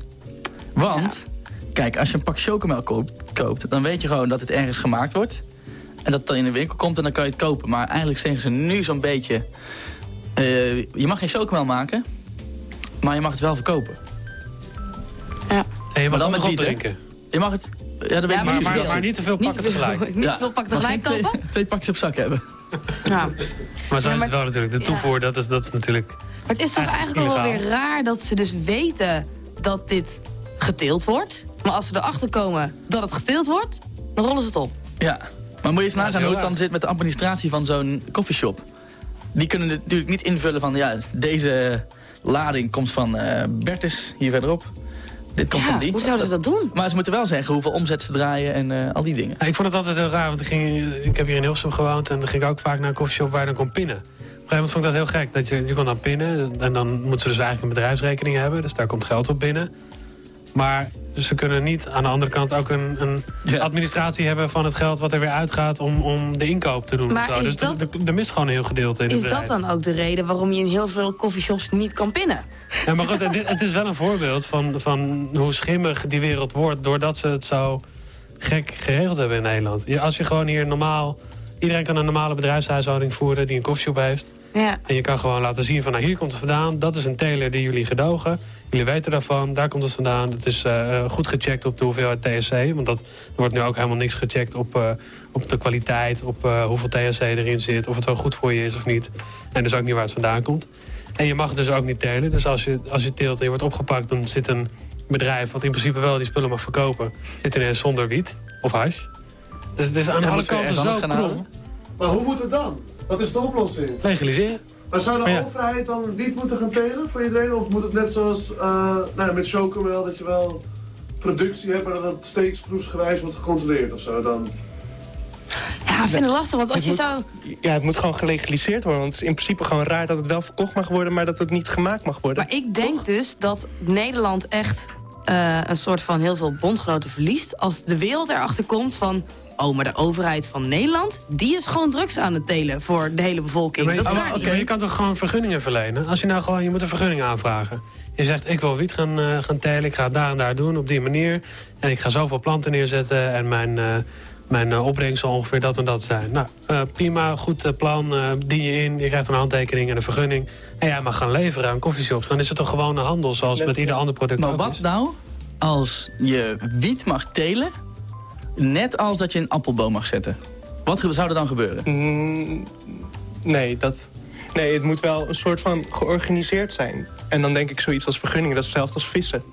Want, kijk, als je een pak chocomel koopt, koopt, dan weet je gewoon dat het ergens gemaakt wordt. En dat het dan in de winkel komt en dan kan je het kopen. Maar eigenlijk zeggen ze nu zo'n beetje... eh, je mag geen chocomel maken, maar je mag het wel verkopen. Ja. En je mag maar wiet, hè? opdrinken. Je mag het... Ja, dat weet Ja, ik maar- niet maar- niet te veel Niet pakken veel- tegelijk. niet te veel pakken tegelijk kopen? Twee, twee pakjes op zak hebben. Ja. Maar zo Ja, is het wel natuurlijk. De toevoer, dat, is, dat is natuurlijk... Maar het is toch eigenlijk wel weer raar dat ze dus weten dat dit geteeld wordt. Maar als ze erachter komen dat het geteeld wordt, dan rollen ze het op. Ja, maar moet je eens Ja, nagaan hoe het dan zit met de administratie van zo'n coffeeshop. Die kunnen natuurlijk niet invullen van, ja, deze lading komt van eh Bertus, hier verderop. Dit komt Ja, van die. hoe zouden ze dat doen? Maar ze moeten wel zeggen hoeveel omzet ze draaien en eh, al die dingen. Ja, ik vond het altijd heel raar, want ik, ging, ik heb hier in Hilversum gewoond... en dan ging ik ook vaak naar een koffieshop waar je dan kon pinnen. Op een gegeven moment vond ik dat heel gek. Dat je, je kon dan pinnen en dan moeten ze dus eigenlijk een bedrijfsrekening hebben. Dus daar komt geld op binnen. Maar ze kunnen niet aan de andere kant ook een, een administratie hebben van het geld... wat er weer uitgaat om, om de inkoop te doen. Maar zo. dus dat- er, er mist gewoon een heel gedeelte in Is dat dan ook de reden waarom je in heel veel coffeeshops niet kan pinnen? Ja, maar goed, het is wel een voorbeeld van, van hoe schimmig die wereld wordt... doordat ze het zo gek geregeld hebben in Nederland. Als je gewoon hier normaal... Iedereen kan een normale bedrijfshuishouding voeren die een koffieshop heeft. Ja. En je kan gewoon laten zien van, nou, hier komt het vandaan. Dat is een teler die jullie gedogen. Jullie weten daarvan, daar komt het vandaan. Het is eh, goed gecheckt op de hoeveelheid THC. Want dat, er wordt nu ook helemaal niks gecheckt op, eh, op de kwaliteit... op eh, hoeveel THC erin zit, of het wel goed voor je is of niet. En dus ook niet waar het vandaan komt. En je mag het dus ook niet telen. Dus als je, als je teelt en je wordt opgepakt... dan zit een bedrijf wat in principe wel die spullen mag verkopen... zit ineens zonder wiet of hash. Dus het is aan Ja, alle kanten zo krom. Maar hoe moet het dan? Wat is de oplossing? Legaliseren. Maar zou de Maar ja. overheid dan wiet moeten gaan telen voor iedereen? Of moet het net zoals eh, nou, ja, met chocomel dat je wel productie hebt... maar dat het steeksproefsgewijs wordt gecontroleerd of zo dan? Ja, ik vind het lastig, want als je Het moet- zou... Ja, het moet gewoon gelegaliseerd worden. Want het is in principe gewoon raar dat het wel verkocht mag worden... maar dat het niet gemaakt mag worden. Maar ik denk dus dat Nederland echt eh, een soort van heel veel bondgenoten verliest... als de wereld erachter komt van... oh, maar de overheid van Nederland... die is gewoon drugs aan het telen voor de hele bevolking. Ja, maar, dat je- kan maar- niet. maar je kan toch gewoon vergunningen verlenen? Als je nou gewoon, je moet een vergunning aanvragen. Je zegt, ik wil wiet gaan, eh, gaan telen, ik ga het daar en daar doen op die manier. En ik ga zoveel planten neerzetten en mijn, eh, mijn eh, opbrengst zal ongeveer dat en dat zijn. Nou, eh, prima, goed plan, eh, dien je in, je krijgt een handtekening en een vergunning. En jij mag gaan leveren aan koffieshops. Dan is het toch gewoon een handel, zoals met ieder ander product Maar ook wat is. nou als je wiet mag telen... net als dat je een appelboom mag zetten? Wat zou er dan gebeuren? Mm, nee, dat... Nee, het moet wel een soort van georganiseerd zijn. En dan denk ik zoiets als vergunningen. Dat is hetzelfde als vissen.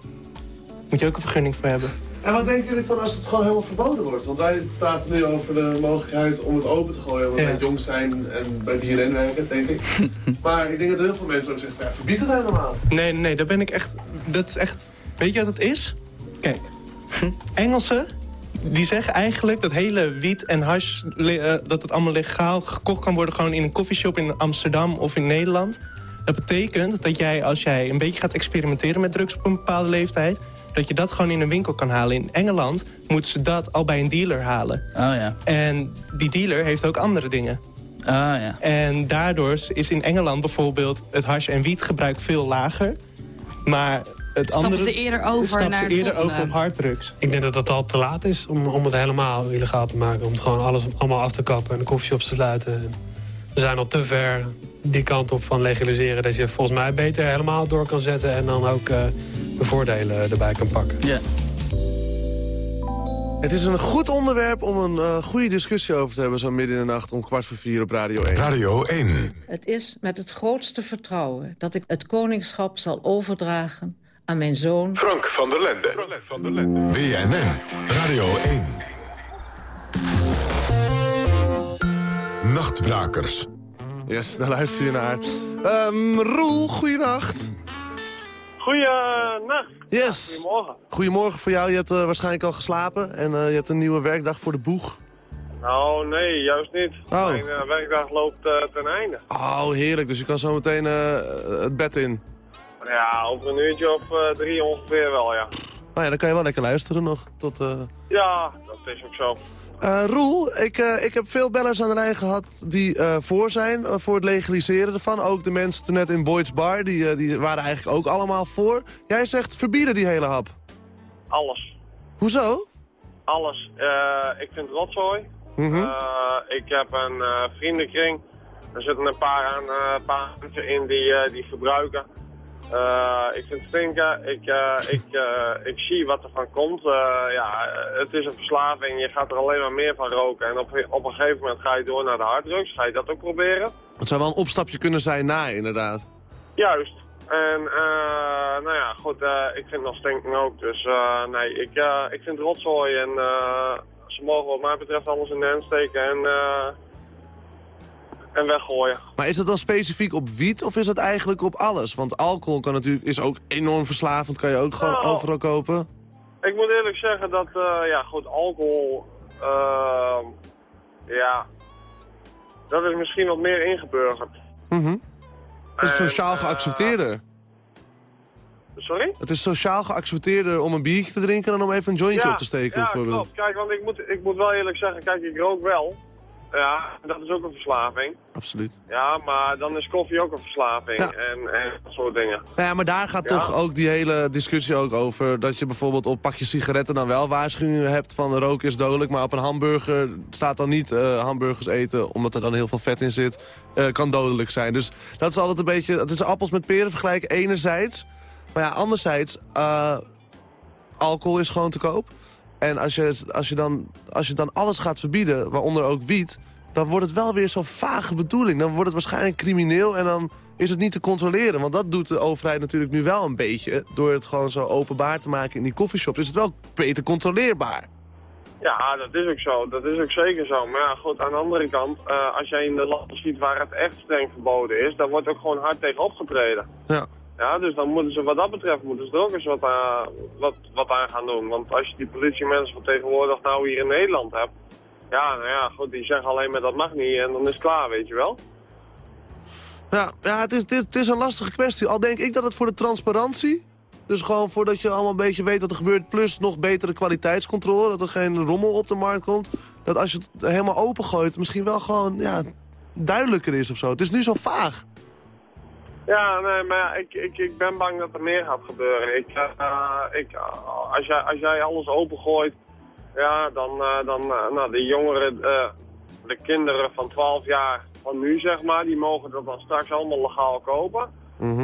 Moet je ook een vergunning voor hebben. En wat denken jullie van als het gewoon helemaal verboden wordt? Want wij praten nu over de mogelijkheid om het open te gooien. Want Ja. wij jong zijn en bij BNN werken, denk ik. maar ik denk dat heel veel mensen ook zeggen, ja, verbied het helemaal. Nee, nee, daar ben ik echt... Dat is echt... Weet je wat het is? Kijk, Engelsen... Die zeggen eigenlijk dat hele wiet en hash, eh, dat het allemaal legaal gekocht kan worden... gewoon in een koffieshop in Amsterdam of in Nederland. Dat betekent dat jij, als jij een beetje gaat experimenteren met drugs op een bepaalde leeftijd... dat je dat gewoon in een winkel kan halen. In Engeland moeten ze dat al bij een dealer halen. Oh ja. En die dealer heeft ook andere dingen. Ah ja. En daardoor is in Engeland bijvoorbeeld het hash- en wietgebruik veel lager. Maar het Stappen andere... ze eerder over naar ze het eerder volgende. over op harddrugs. Ik denk dat het al te laat is om, om het helemaal illegaal te maken. Om het gewoon alles allemaal af te kappen en de koffieshops te sluiten. We zijn al te ver die kant op van legaliseren... dat je volgens mij beter helemaal door kan zetten... en dan ook eh, de voordelen erbij kan pakken. Ja. Het is een goed onderwerp om een eh, goede discussie over te hebben... zo midden in de nacht om kwart voor vier op Radio 1. Radio 1. Het is met het grootste vertrouwen dat ik het koningschap zal overdragen aan mijn zoon... Frank van der Lende. BNN. Radio 1. Nachtbrakers. Yes, daar luister je naar. Ehm Roel, goeienacht. Goeienacht. Yes. Goedemorgen. Goedemorgen voor jou. Je hebt eh, waarschijnlijk al geslapen en eh, je hebt een nieuwe werkdag voor de boeg. Nou, nee, juist niet. Oh. Mijn eh, werkdag loopt eh, ten einde. Oh, heerlijk. Dus je kan zo meteen eh, het bed in. Ja, over een uurtje of eh, drie ongeveer wel, ja. Nou ja, dan kan je wel lekker luisteren nog. Tot, eh, Ja, dat is ook zo. Eh, Roel, ik, ik heb veel bellers aan de lijn gehad die voor zijn, voor het legaliseren ervan. Ook de mensen toen net in Boyd's Bar, die, die waren eigenlijk ook allemaal voor. Jij zegt verbieden die hele hap. Alles. Hoezo? Alles. Ik vind rotzooi. Mhm. Ik heb een vriendenkring. Er zitten een paar, aan, paar mensen in die, die verbruiken. Eh, ik vind het stinken. Ik, eh, ik, eh, ik zie wat er van komt. Ja, het is een verslaving. Je gaat er alleen maar meer van roken. En op, op een gegeven moment ga je door naar de harddrugs. Ga je dat ook proberen? Het zou wel een opstapje kunnen zijn na, inderdaad. Juist. En eh, nou ja, goed, ik vind nog stinken ook. Dus nee, ik, ik vind rotzooi en ze mogen wat mij betreft alles in de hand steken en, en weggooien. Maar is dat dan specifiek op wiet of is dat eigenlijk op alles? Want alcohol kan natuurlijk, is ook enorm verslavend, kan je ook gewoon Nou. overal kopen. Ik moet eerlijk zeggen dat, eh, ja goed, alcohol, ehm, ja, dat is misschien wat meer ingeburgerd. Mhm. Het is En, sociaal eh, geaccepteerder. Sorry? Het is sociaal geaccepteerder om een biertje te drinken dan om even een jointje op te steken ja, bijvoorbeeld. klopt. Kijk, want ik moet, ik moet wel eerlijk zeggen, kijk, ik rook wel. Ja, dat is ook een verslaving. Absoluut. Ja, maar dan is koffie ook een verslaving en, en dat soort dingen. Nou ja, maar daar gaat Ja. toch ook die hele discussie ook over... dat je bijvoorbeeld op pakjes sigaretten dan wel waarschuwingen hebt van roken is dodelijk... maar op een hamburger staat dan niet eh, hamburgers eten... omdat er dan heel veel vet in zit, eh, kan dodelijk zijn. Dus dat is altijd een beetje... het is appels met peren vergelijken enerzijds. Maar ja, anderzijds, eh, alcohol is gewoon te koop. En als je, als, je dan, als je dan alles gaat verbieden, waaronder ook wiet... dan wordt het wel weer zo'n vage bedoeling. Dan wordt het waarschijnlijk crimineel en dan is het niet te controleren. Want dat doet de overheid natuurlijk nu wel een beetje. Door het gewoon zo openbaar te maken in die coffeeshops... is het wel beter controleerbaar. Ja, dat is ook zo. Dat is ook zeker zo. Maar ja, goed, aan de andere kant, eh, als jij in de landen ziet waar het echt streng verboden is, daar wordt ook gewoon hard tegen opgetreden. Ja. Ja, dus dan moeten ze wat dat betreft moeten ze er ook eens wat, aan- wat, wat aan gaan doen. Want als je die politiemensen van tegenwoordig nou hier in Nederland hebt, ja, nou ja, goed, die zeggen alleen maar dat mag niet en dan is het klaar, weet je wel. Ja, ja het, is, het is een lastige kwestie. Al denk ik dat het voor de transparantie... dus gewoon voordat je allemaal een beetje weet wat er gebeurt... plus nog betere kwaliteitscontrole, dat er geen rommel op de markt komt... dat als je het helemaal opengooit, misschien wel gewoon ja, duidelijker is of zo. Het is nu zo vaag. Ja, nee, maar ja, ik, ik, ik ben bang dat er meer gaat gebeuren. Ik, eh, ik, eh, als, jij, als jij alles opengooit, ja, dan, eh, dan eh, nou, de jongeren, eh, de kinderen van 12 jaar van nu, zeg maar, die mogen dat dan straks allemaal legaal kopen.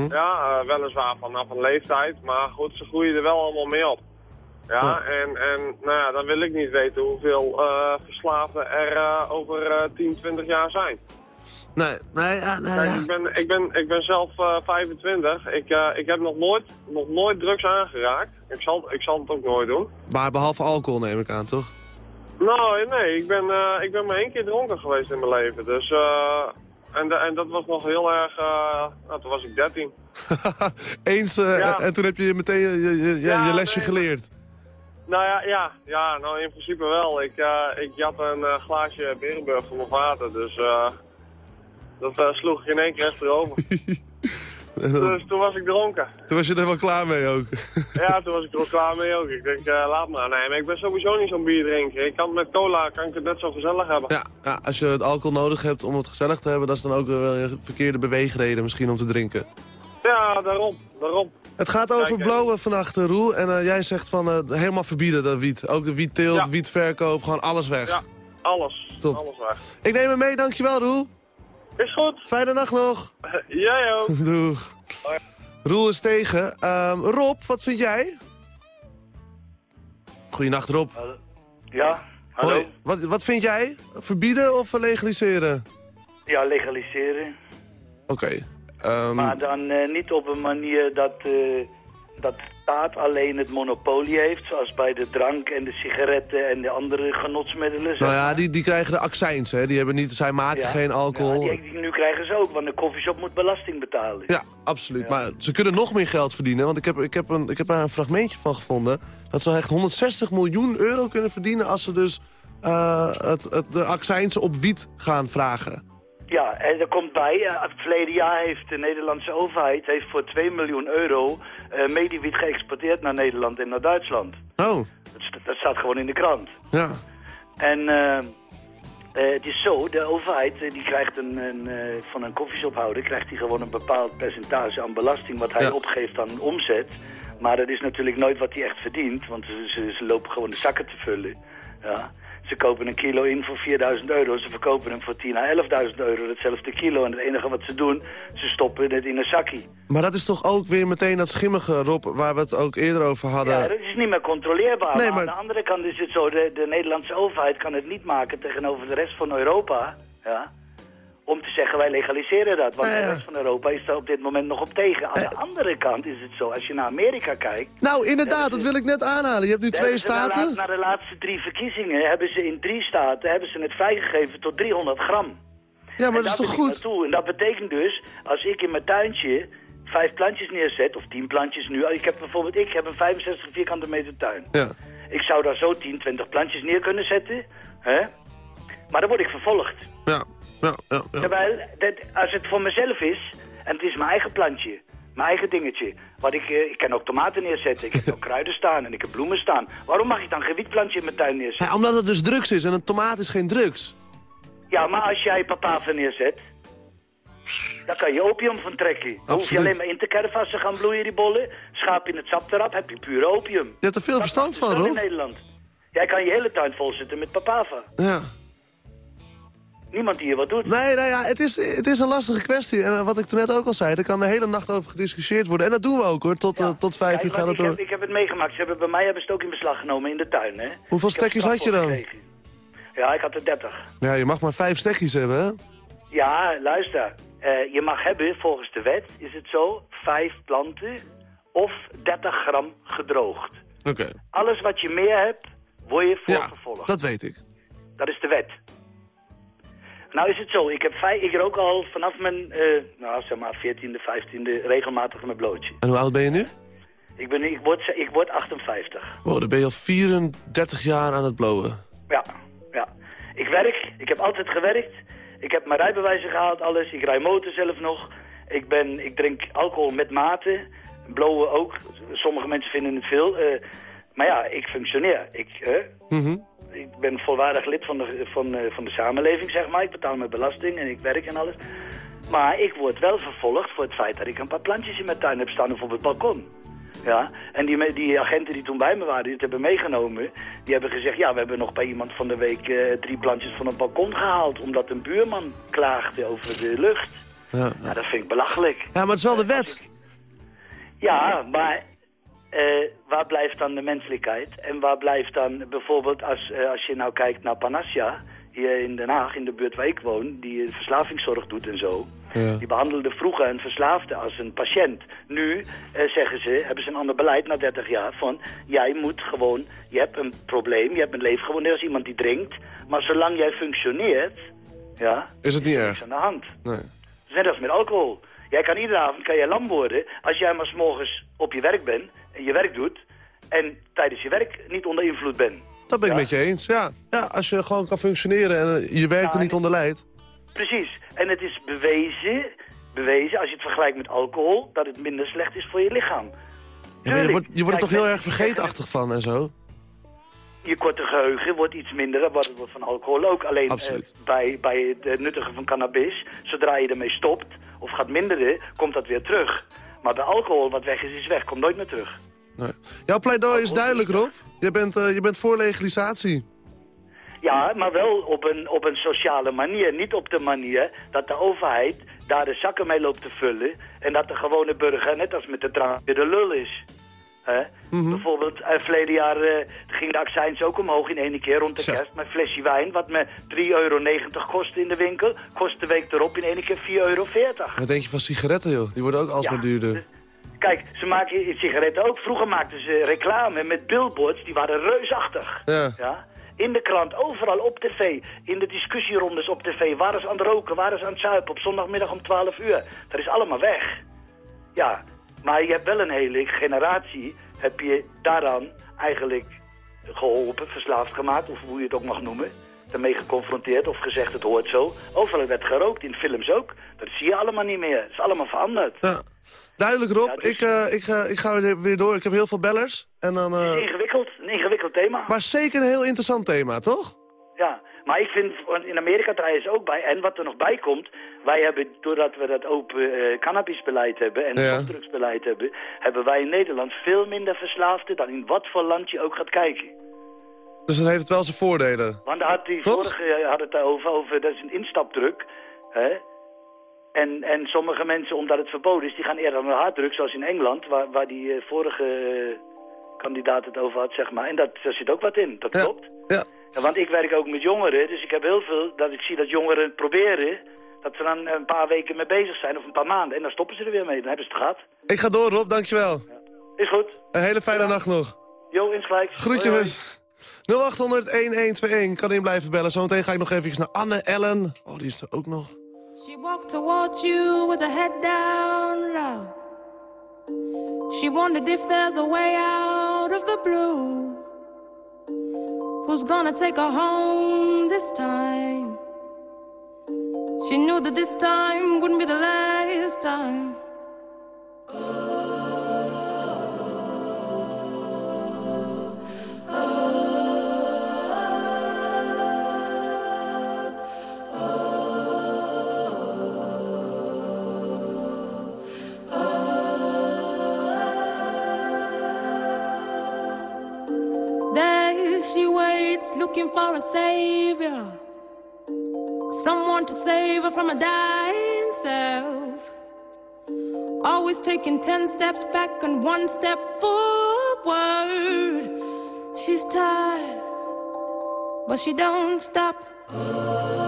Ja, eh, weliswaar vanaf een leeftijd, maar goed, ze groeien er wel allemaal mee op. Ja, en, en nou ja, dan wil ik niet weten hoeveel eh verslaafden er eh, over eh 10, 20 jaar zijn. Nee, nee, ja, nee, Kijk, ja. ik ben, ik ben, ik ben zelf eh 25. Ik, eh, ik heb nog nooit, nog nooit drugs aangeraakt. Ik zal, ik zal het ook nooit doen. Maar behalve alcohol neem ik aan, toch? Nou, nee, ik ben, eh, ik ben maar één keer dronken geweest in mijn leven. Dus, en, en dat was nog heel erg, nou, toen was ik 13. Eens, Ja. en toen heb je meteen je, je, je, Ja, je lesje nee, geleerd. Nou ja, ja, ja, nou in principe wel. Ik, ik jat een glaasje Berenburg van mijn vader, dus dat eh, sloeg ik in één keer achterover. dus toen was ik dronken. Toen was je er wel klaar mee ook. Ja, toen was ik er wel klaar mee ook. Ik denk, eh, laat maar. Nee, maar ik ben sowieso niet zo'n bierdrinker. Ik kan met cola kan ik het net zo gezellig hebben. Ja, ja, als je het alcohol nodig hebt om het gezellig te hebben... dat is dan ook wel een verkeerde beweegreden misschien om te drinken. Ja, daarom, daarom. Het gaat over eh, blowen vannacht, eh, Roel. En eh, jij zegt van eh, helemaal verbieden dat wiet. Ook de wietteelt, Ja. wietverkoop, gewoon alles weg. Ja, alles. Top. Alles weg. Ik neem hem mee, dankjewel Roel. Is goed. Fijne nacht nog. Jij ook. Doeg. Roel is tegen. Ehm, Rob, wat vind jij? Goedenacht Rob. Ja, hallo. Hoi. Wat, wat vind jij? Verbieden of legaliseren? Ja, legaliseren. Oké. ehm, Maar dan eh, niet op een manier dat, eh, dat staat alleen het monopolie heeft... zoals bij de drank en de sigaretten en de andere genotsmiddelen. nou ja, die, die krijgen de accijns, hè. Die hebben niet, zij maken Ja. geen alcohol. Ja, die, die- nu krijgen ze ook, want de koffieshop moet belasting betalen. Ja, absoluut. Maar ze kunnen nog meer geld verdienen. Want ik heb, ik, heb een, ik heb daar een fragmentje van gevonden. Dat ze echt 160 miljoen euro kunnen verdienen... als ze dus eh, het, het, de accijnsen op wiet gaan vragen. Ja, en er komt bij, eh, het verleden jaar heeft de Nederlandse overheid heeft voor 2 miljoen euro mediewiet geëxporteerd naar Nederland en naar Duitsland. Oh, Dat, dat staat gewoon in de krant. ja. En eh, het is zo, de overheid die krijgt een, een, van een koffieshophouder krijgt hij gewoon een bepaald percentage aan belasting wat hij Ja. opgeeft aan omzet. Maar dat is natuurlijk nooit wat hij echt verdient, want ze, ze, ze lopen gewoon de zakken te vullen. Ja. Ze kopen een kilo in voor 4000 euro, ze verkopen hem voor 10 à 11.000 euro, datzelfde kilo. En het enige wat ze doen, ze stoppen het in een zakkie. Maar dat is toch ook weer meteen dat schimmige, Rob... waar we het ook eerder over hadden. Ja, dat is niet meer controleerbaar. Nee, maar, maar- aan de andere kant is het zo, de, de Nederlandse overheid kan het niet maken tegenover de rest van Europa. Ja. Om te zeggen wij legaliseren dat. Want de rest van Europa is daar op dit moment nog op tegen. Aan de andere kant is het zo, als je naar Amerika kijkt... Nou, inderdaad, dat wil ik net aanhalen. Je hebt nu twee staten. Na, de laatste drie verkiezingen hebben ze in drie staten hebben ze het vrijgegeven tot 300 gram. Ja, maar dat is toch goed? naartoe. En dat betekent dus, als ik in mijn tuintje vijf plantjes neerzet, of tien plantjes nu. Ik heb bijvoorbeeld, ik heb een 65 vierkante meter tuin. Ja. Ik zou daar zo 10, 20 plantjes neer kunnen zetten. Hè? Maar dan word ik vervolgd. Ja, ja, ja. ja. Terwijl, dat, als het voor mezelf is, en het is mijn eigen plantje, mijn eigen dingetje. Wat ik, eh, ik kan ook tomaten neerzetten, ik heb ook kruiden staan en ik heb bloemen staan. Waarom mag ik dan geen wietplantje in mijn tuin neerzetten? Ja, omdat het dus drugs is en een tomaat is geen drugs. Ja, maar als jij papaver neerzet, dan kan je opium van trekken. Dan hoef je alleen maar in te kerven als ze gaan bloeien, die bollen. Schaap in het sap erop, heb je puur opium. Je hebt er veel verstand van, Rob. in Nederland. Jij kan je hele tuin vol zitten met papava. Ja. Niemand die hier wat doet. Nee, nou ja, het is, het is een lastige kwestie. En eh, wat ik toen net ook al zei, er kan de hele nacht over gediscussieerd worden. En dat doen we ook hoor, tot, eh, tot vijf uur gaat het door. heb, ik heb het meegemaakt. Ze hebben, bij mij hebben ze het ook in beslag genomen in de tuin. Hè? Hoeveel Ik stekjes had je dan? gekregen. Ja, ik had er 30. Ja, je mag maar vijf stekjes hebben, hè? Ja, luister. Eh, je mag hebben, volgens de wet is het zo, vijf planten of 30 gram gedroogd. Oké. Alles wat je meer hebt, word je voor Ja, dat weet ik. Dat is de wet. Nou is het zo, ik, heb vijf, ik rook al vanaf mijn, eh, nou zeg maar 14e, 15e regelmatig mijn blootje. En hoe oud ben je nu? Ik, ben, ik, word, ik word 58. Wow, dan ben je al 34 jaar aan het blowen. Ja, ja. Ik werk, ik heb altijd gewerkt. Ik heb mijn rijbewijzen gehaald, alles. Ik rij motor zelf nog. Ik, ben, ik drink alcohol met mate. Blowen ook. Sommige mensen vinden het veel. eh, maar ja, ik functioneer. Ik. Ik ben volwaardig lid van de, van, eh, van de samenleving, zeg maar. Ik betaal mijn belasting en ik werk en alles. Maar ik word wel vervolgd voor het feit dat ik een paar plantjes in mijn tuin heb staan of op het balkon. Ja, en die, die agenten die toen bij me waren, die het hebben meegenomen, die hebben gezegd, ja, we hebben nog bij iemand van de week eh, drie plantjes van een balkon gehaald, omdat een buurman klaagde over de lucht. Ja, Ja, dat vind ik belachelijk. ja maar het is wel de wet. Ja, maar eh, waar blijft dan de menselijkheid? En waar blijft dan bijvoorbeeld als, eh, als je nou kijkt naar Panassia, hier in Den Haag, in de buurt waar ik woon, die verslavingszorg doet en zo. Ja. Die behandelde vroeger een verslaafde als een patiënt. Nu eh, zeggen ze, hebben ze een ander beleid na 30 jaar van... jij moet gewoon, je hebt een probleem, je hebt een leven gewoon net als iemand die drinkt. Maar zolang jij functioneert, ja, Is het niet niks erg? aan de hand. Nee. Is net als met alcohol. Jij kan iedere avond kan je lam worden als jij maar 's morgens op je werk bent en je werk doet... en tijdens je werk niet onder invloed bent. Dat ben ik Ja. met je eens, ja. Ja, als je gewoon kan functioneren en eh, je werkt er niet onder leidt. Precies. En het is bewezen, bewezen, als je het vergelijkt met alcohol... dat het minder slecht is voor je lichaam. Ja, je wordt, je wordt er toch heel erg vergeetachtig van en zo? Je korte geheugen wordt iets minder wat het wordt van alcohol ook. Alleen eh, bij, bij het nuttigen van cannabis, zodra je ermee stopt of gaat minderen, komt dat weer terug. Maar bij alcohol, wat weg is, is weg. Komt nooit meer terug. Nee. Jouw pleidooi is duidelijk, Rob. Je bent, eh, je bent voor legalisatie. Ja, maar wel op een, op een sociale manier. Niet op de manier dat de overheid daar de zakken mee loopt te vullen... en dat de gewone burger, net als met de drank, weer de lul is. Hè? Bijvoorbeeld, eh, verleden jaar eh, ging de accijns ook omhoog in één keer rond de kerst. Mijn flesje wijn, wat me 3,90 euro kostte in de winkel... kost de week erop in één keer 4,40 euro. Wat denk je van sigaretten, joh? Die worden ook alsmaar duurder. Kijk, ze maken sigaretten ook. Vroeger maakten ze reclame met billboards, die waren reusachtig. Ja. Ja? In de krant, overal op tv, in de discussierondes op tv. Waar is aan het roken, waar is aan het zuipen op zondagmiddag om 12 uur. Dat is allemaal weg. Ja, maar je hebt wel een hele generatie, heb je daaraan eigenlijk geholpen, verslaafd gemaakt, of hoe je het ook mag noemen. Daarmee geconfronteerd of gezegd het hoort zo. Overal werd gerookt, in films ook. Dat zie je allemaal niet meer. Het is allemaal veranderd. Ja. Duidelijk, Rob. ik, eh, ik, ga, ik ga weer- weer door. Ik heb heel veel bellers. En dan, eh, Ingewikkeld, een ingewikkeld thema. Maar zeker een heel interessant thema, toch? Maar ik vind, want in Amerika draaien ze ook bij. En wat er nog bij komt, wij hebben, doordat we dat open eh, cannabisbeleid hebben en Ja. hebben, hebben wij in Nederland veel minder verslaafden dan in wat voor land je ook gaat kijken. Dus dan heeft het wel zijn voordelen. Want daar had die Toch? vorige eh, had het daarover, over, dat is een instapdruk. Hè? En, en sommige mensen, omdat het verboden is, die gaan eerder naar harddruk, zoals in Engeland, waar, waar die eh, vorige kandidaat het over had, zeg maar. En dat, daar zit ook wat in, dat klopt. Ja. Want ik werk ook met jongeren, dus ik heb heel veel dat ik zie dat jongeren proberen Dat ze dan een paar weken mee bezig zijn of een paar maanden. En dan stoppen ze er weer mee. Dan hebben ze het gehad. Ik ga door, Rob. Dankjewel. Is goed. Een hele fijne nacht nog. Jo, insgelijks. Groetjes. 0800-1121. Kan in blijven bellen. Zometeen ga ik nog even naar Anne Ellen. Oh, die is er ook nog. She walked towards you with her head down low. She wondered if there's a way out of the blue. Who's gonna take her home this time? She knew that this time wouldn't be the last time. Looking for a savior. Someone to save her from a dying self. Always taking ten steps back and one step forward. She's tired, but she don't stop. She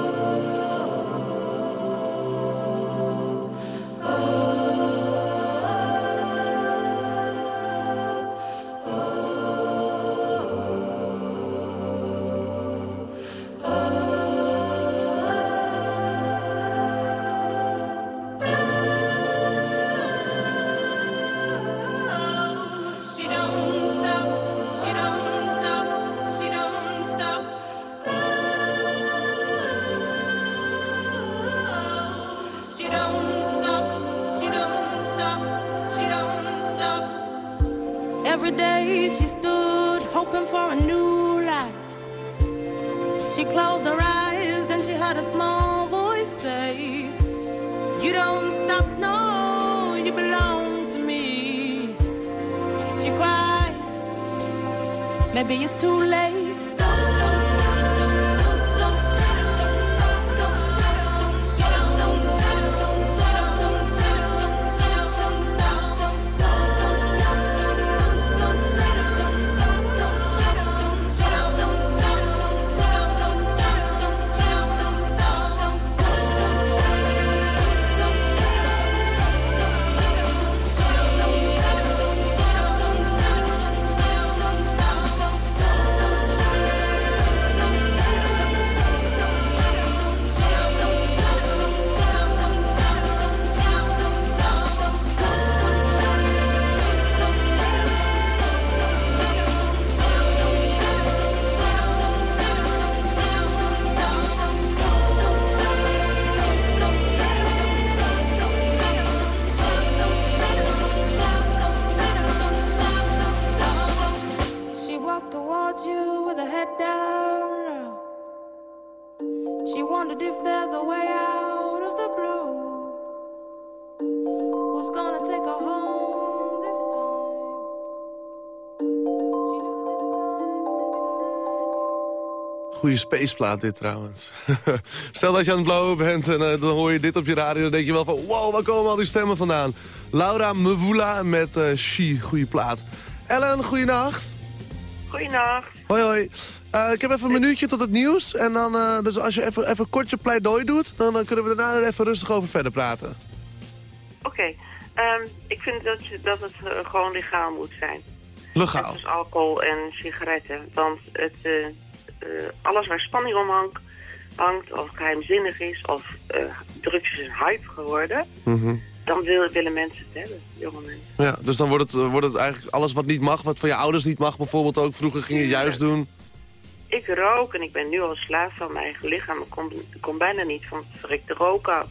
Goeie spaceplaat dit trouwens. Stel dat je aan het blowen bent en eh, dan hoor je dit op je radio... dan denk je wel van, wow, waar komen al die stemmen vandaan? Laura Mvula met eh She, goede plaat. Ellen, goeienacht. Goeienacht. Hoi, hoi. Eh, ik heb even een minuutje tot het nieuws. En dan, dus als je even, even kort je pleidooi doet... dan kunnen we daarna er even rustig over verder praten. Oké. Ehm, ik vind dat, je, dat het gewoon legaal moet zijn. Legaal. Dus alcohol en sigaretten. Want het, alles waar spanning om hangt, hangt of geheimzinnig is, of eh, drugs is een hype geworden, Mhm. dan wil, willen mensen het hebben, jonge mensen. Ja, dus dan wordt het, eh, wordt het eigenlijk alles wat niet mag... wat van je ouders niet mag bijvoorbeeld ook. Vroeger ging je juist doen. Ik rook en ik ben nu al slaaf van mijn eigen lichaam. Ik kom, ik kom bijna niet van het verrekte rook af.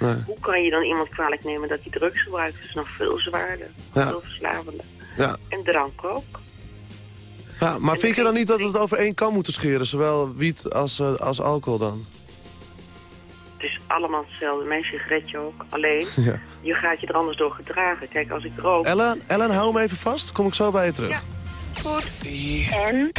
Nee. Hoe kan je dan iemand kwalijk nemen dat hij drugs gebruikt? Dat is nog veel zwaarder, Ja. veel verslavender. Ja. En drank ook. Ja, maar vind je dan niet dat we het over één kan moeten scheren? Zowel wiet als, eh, als alcohol dan? Het is allemaal hetzelfde. Mijn sigaretje ook. Alleen, Ja. je gaat je er anders door gedragen. Kijk, als ik rook... Ellen, Ellen, hou hem even vast. Kom ik zo bij je terug. Goed. En?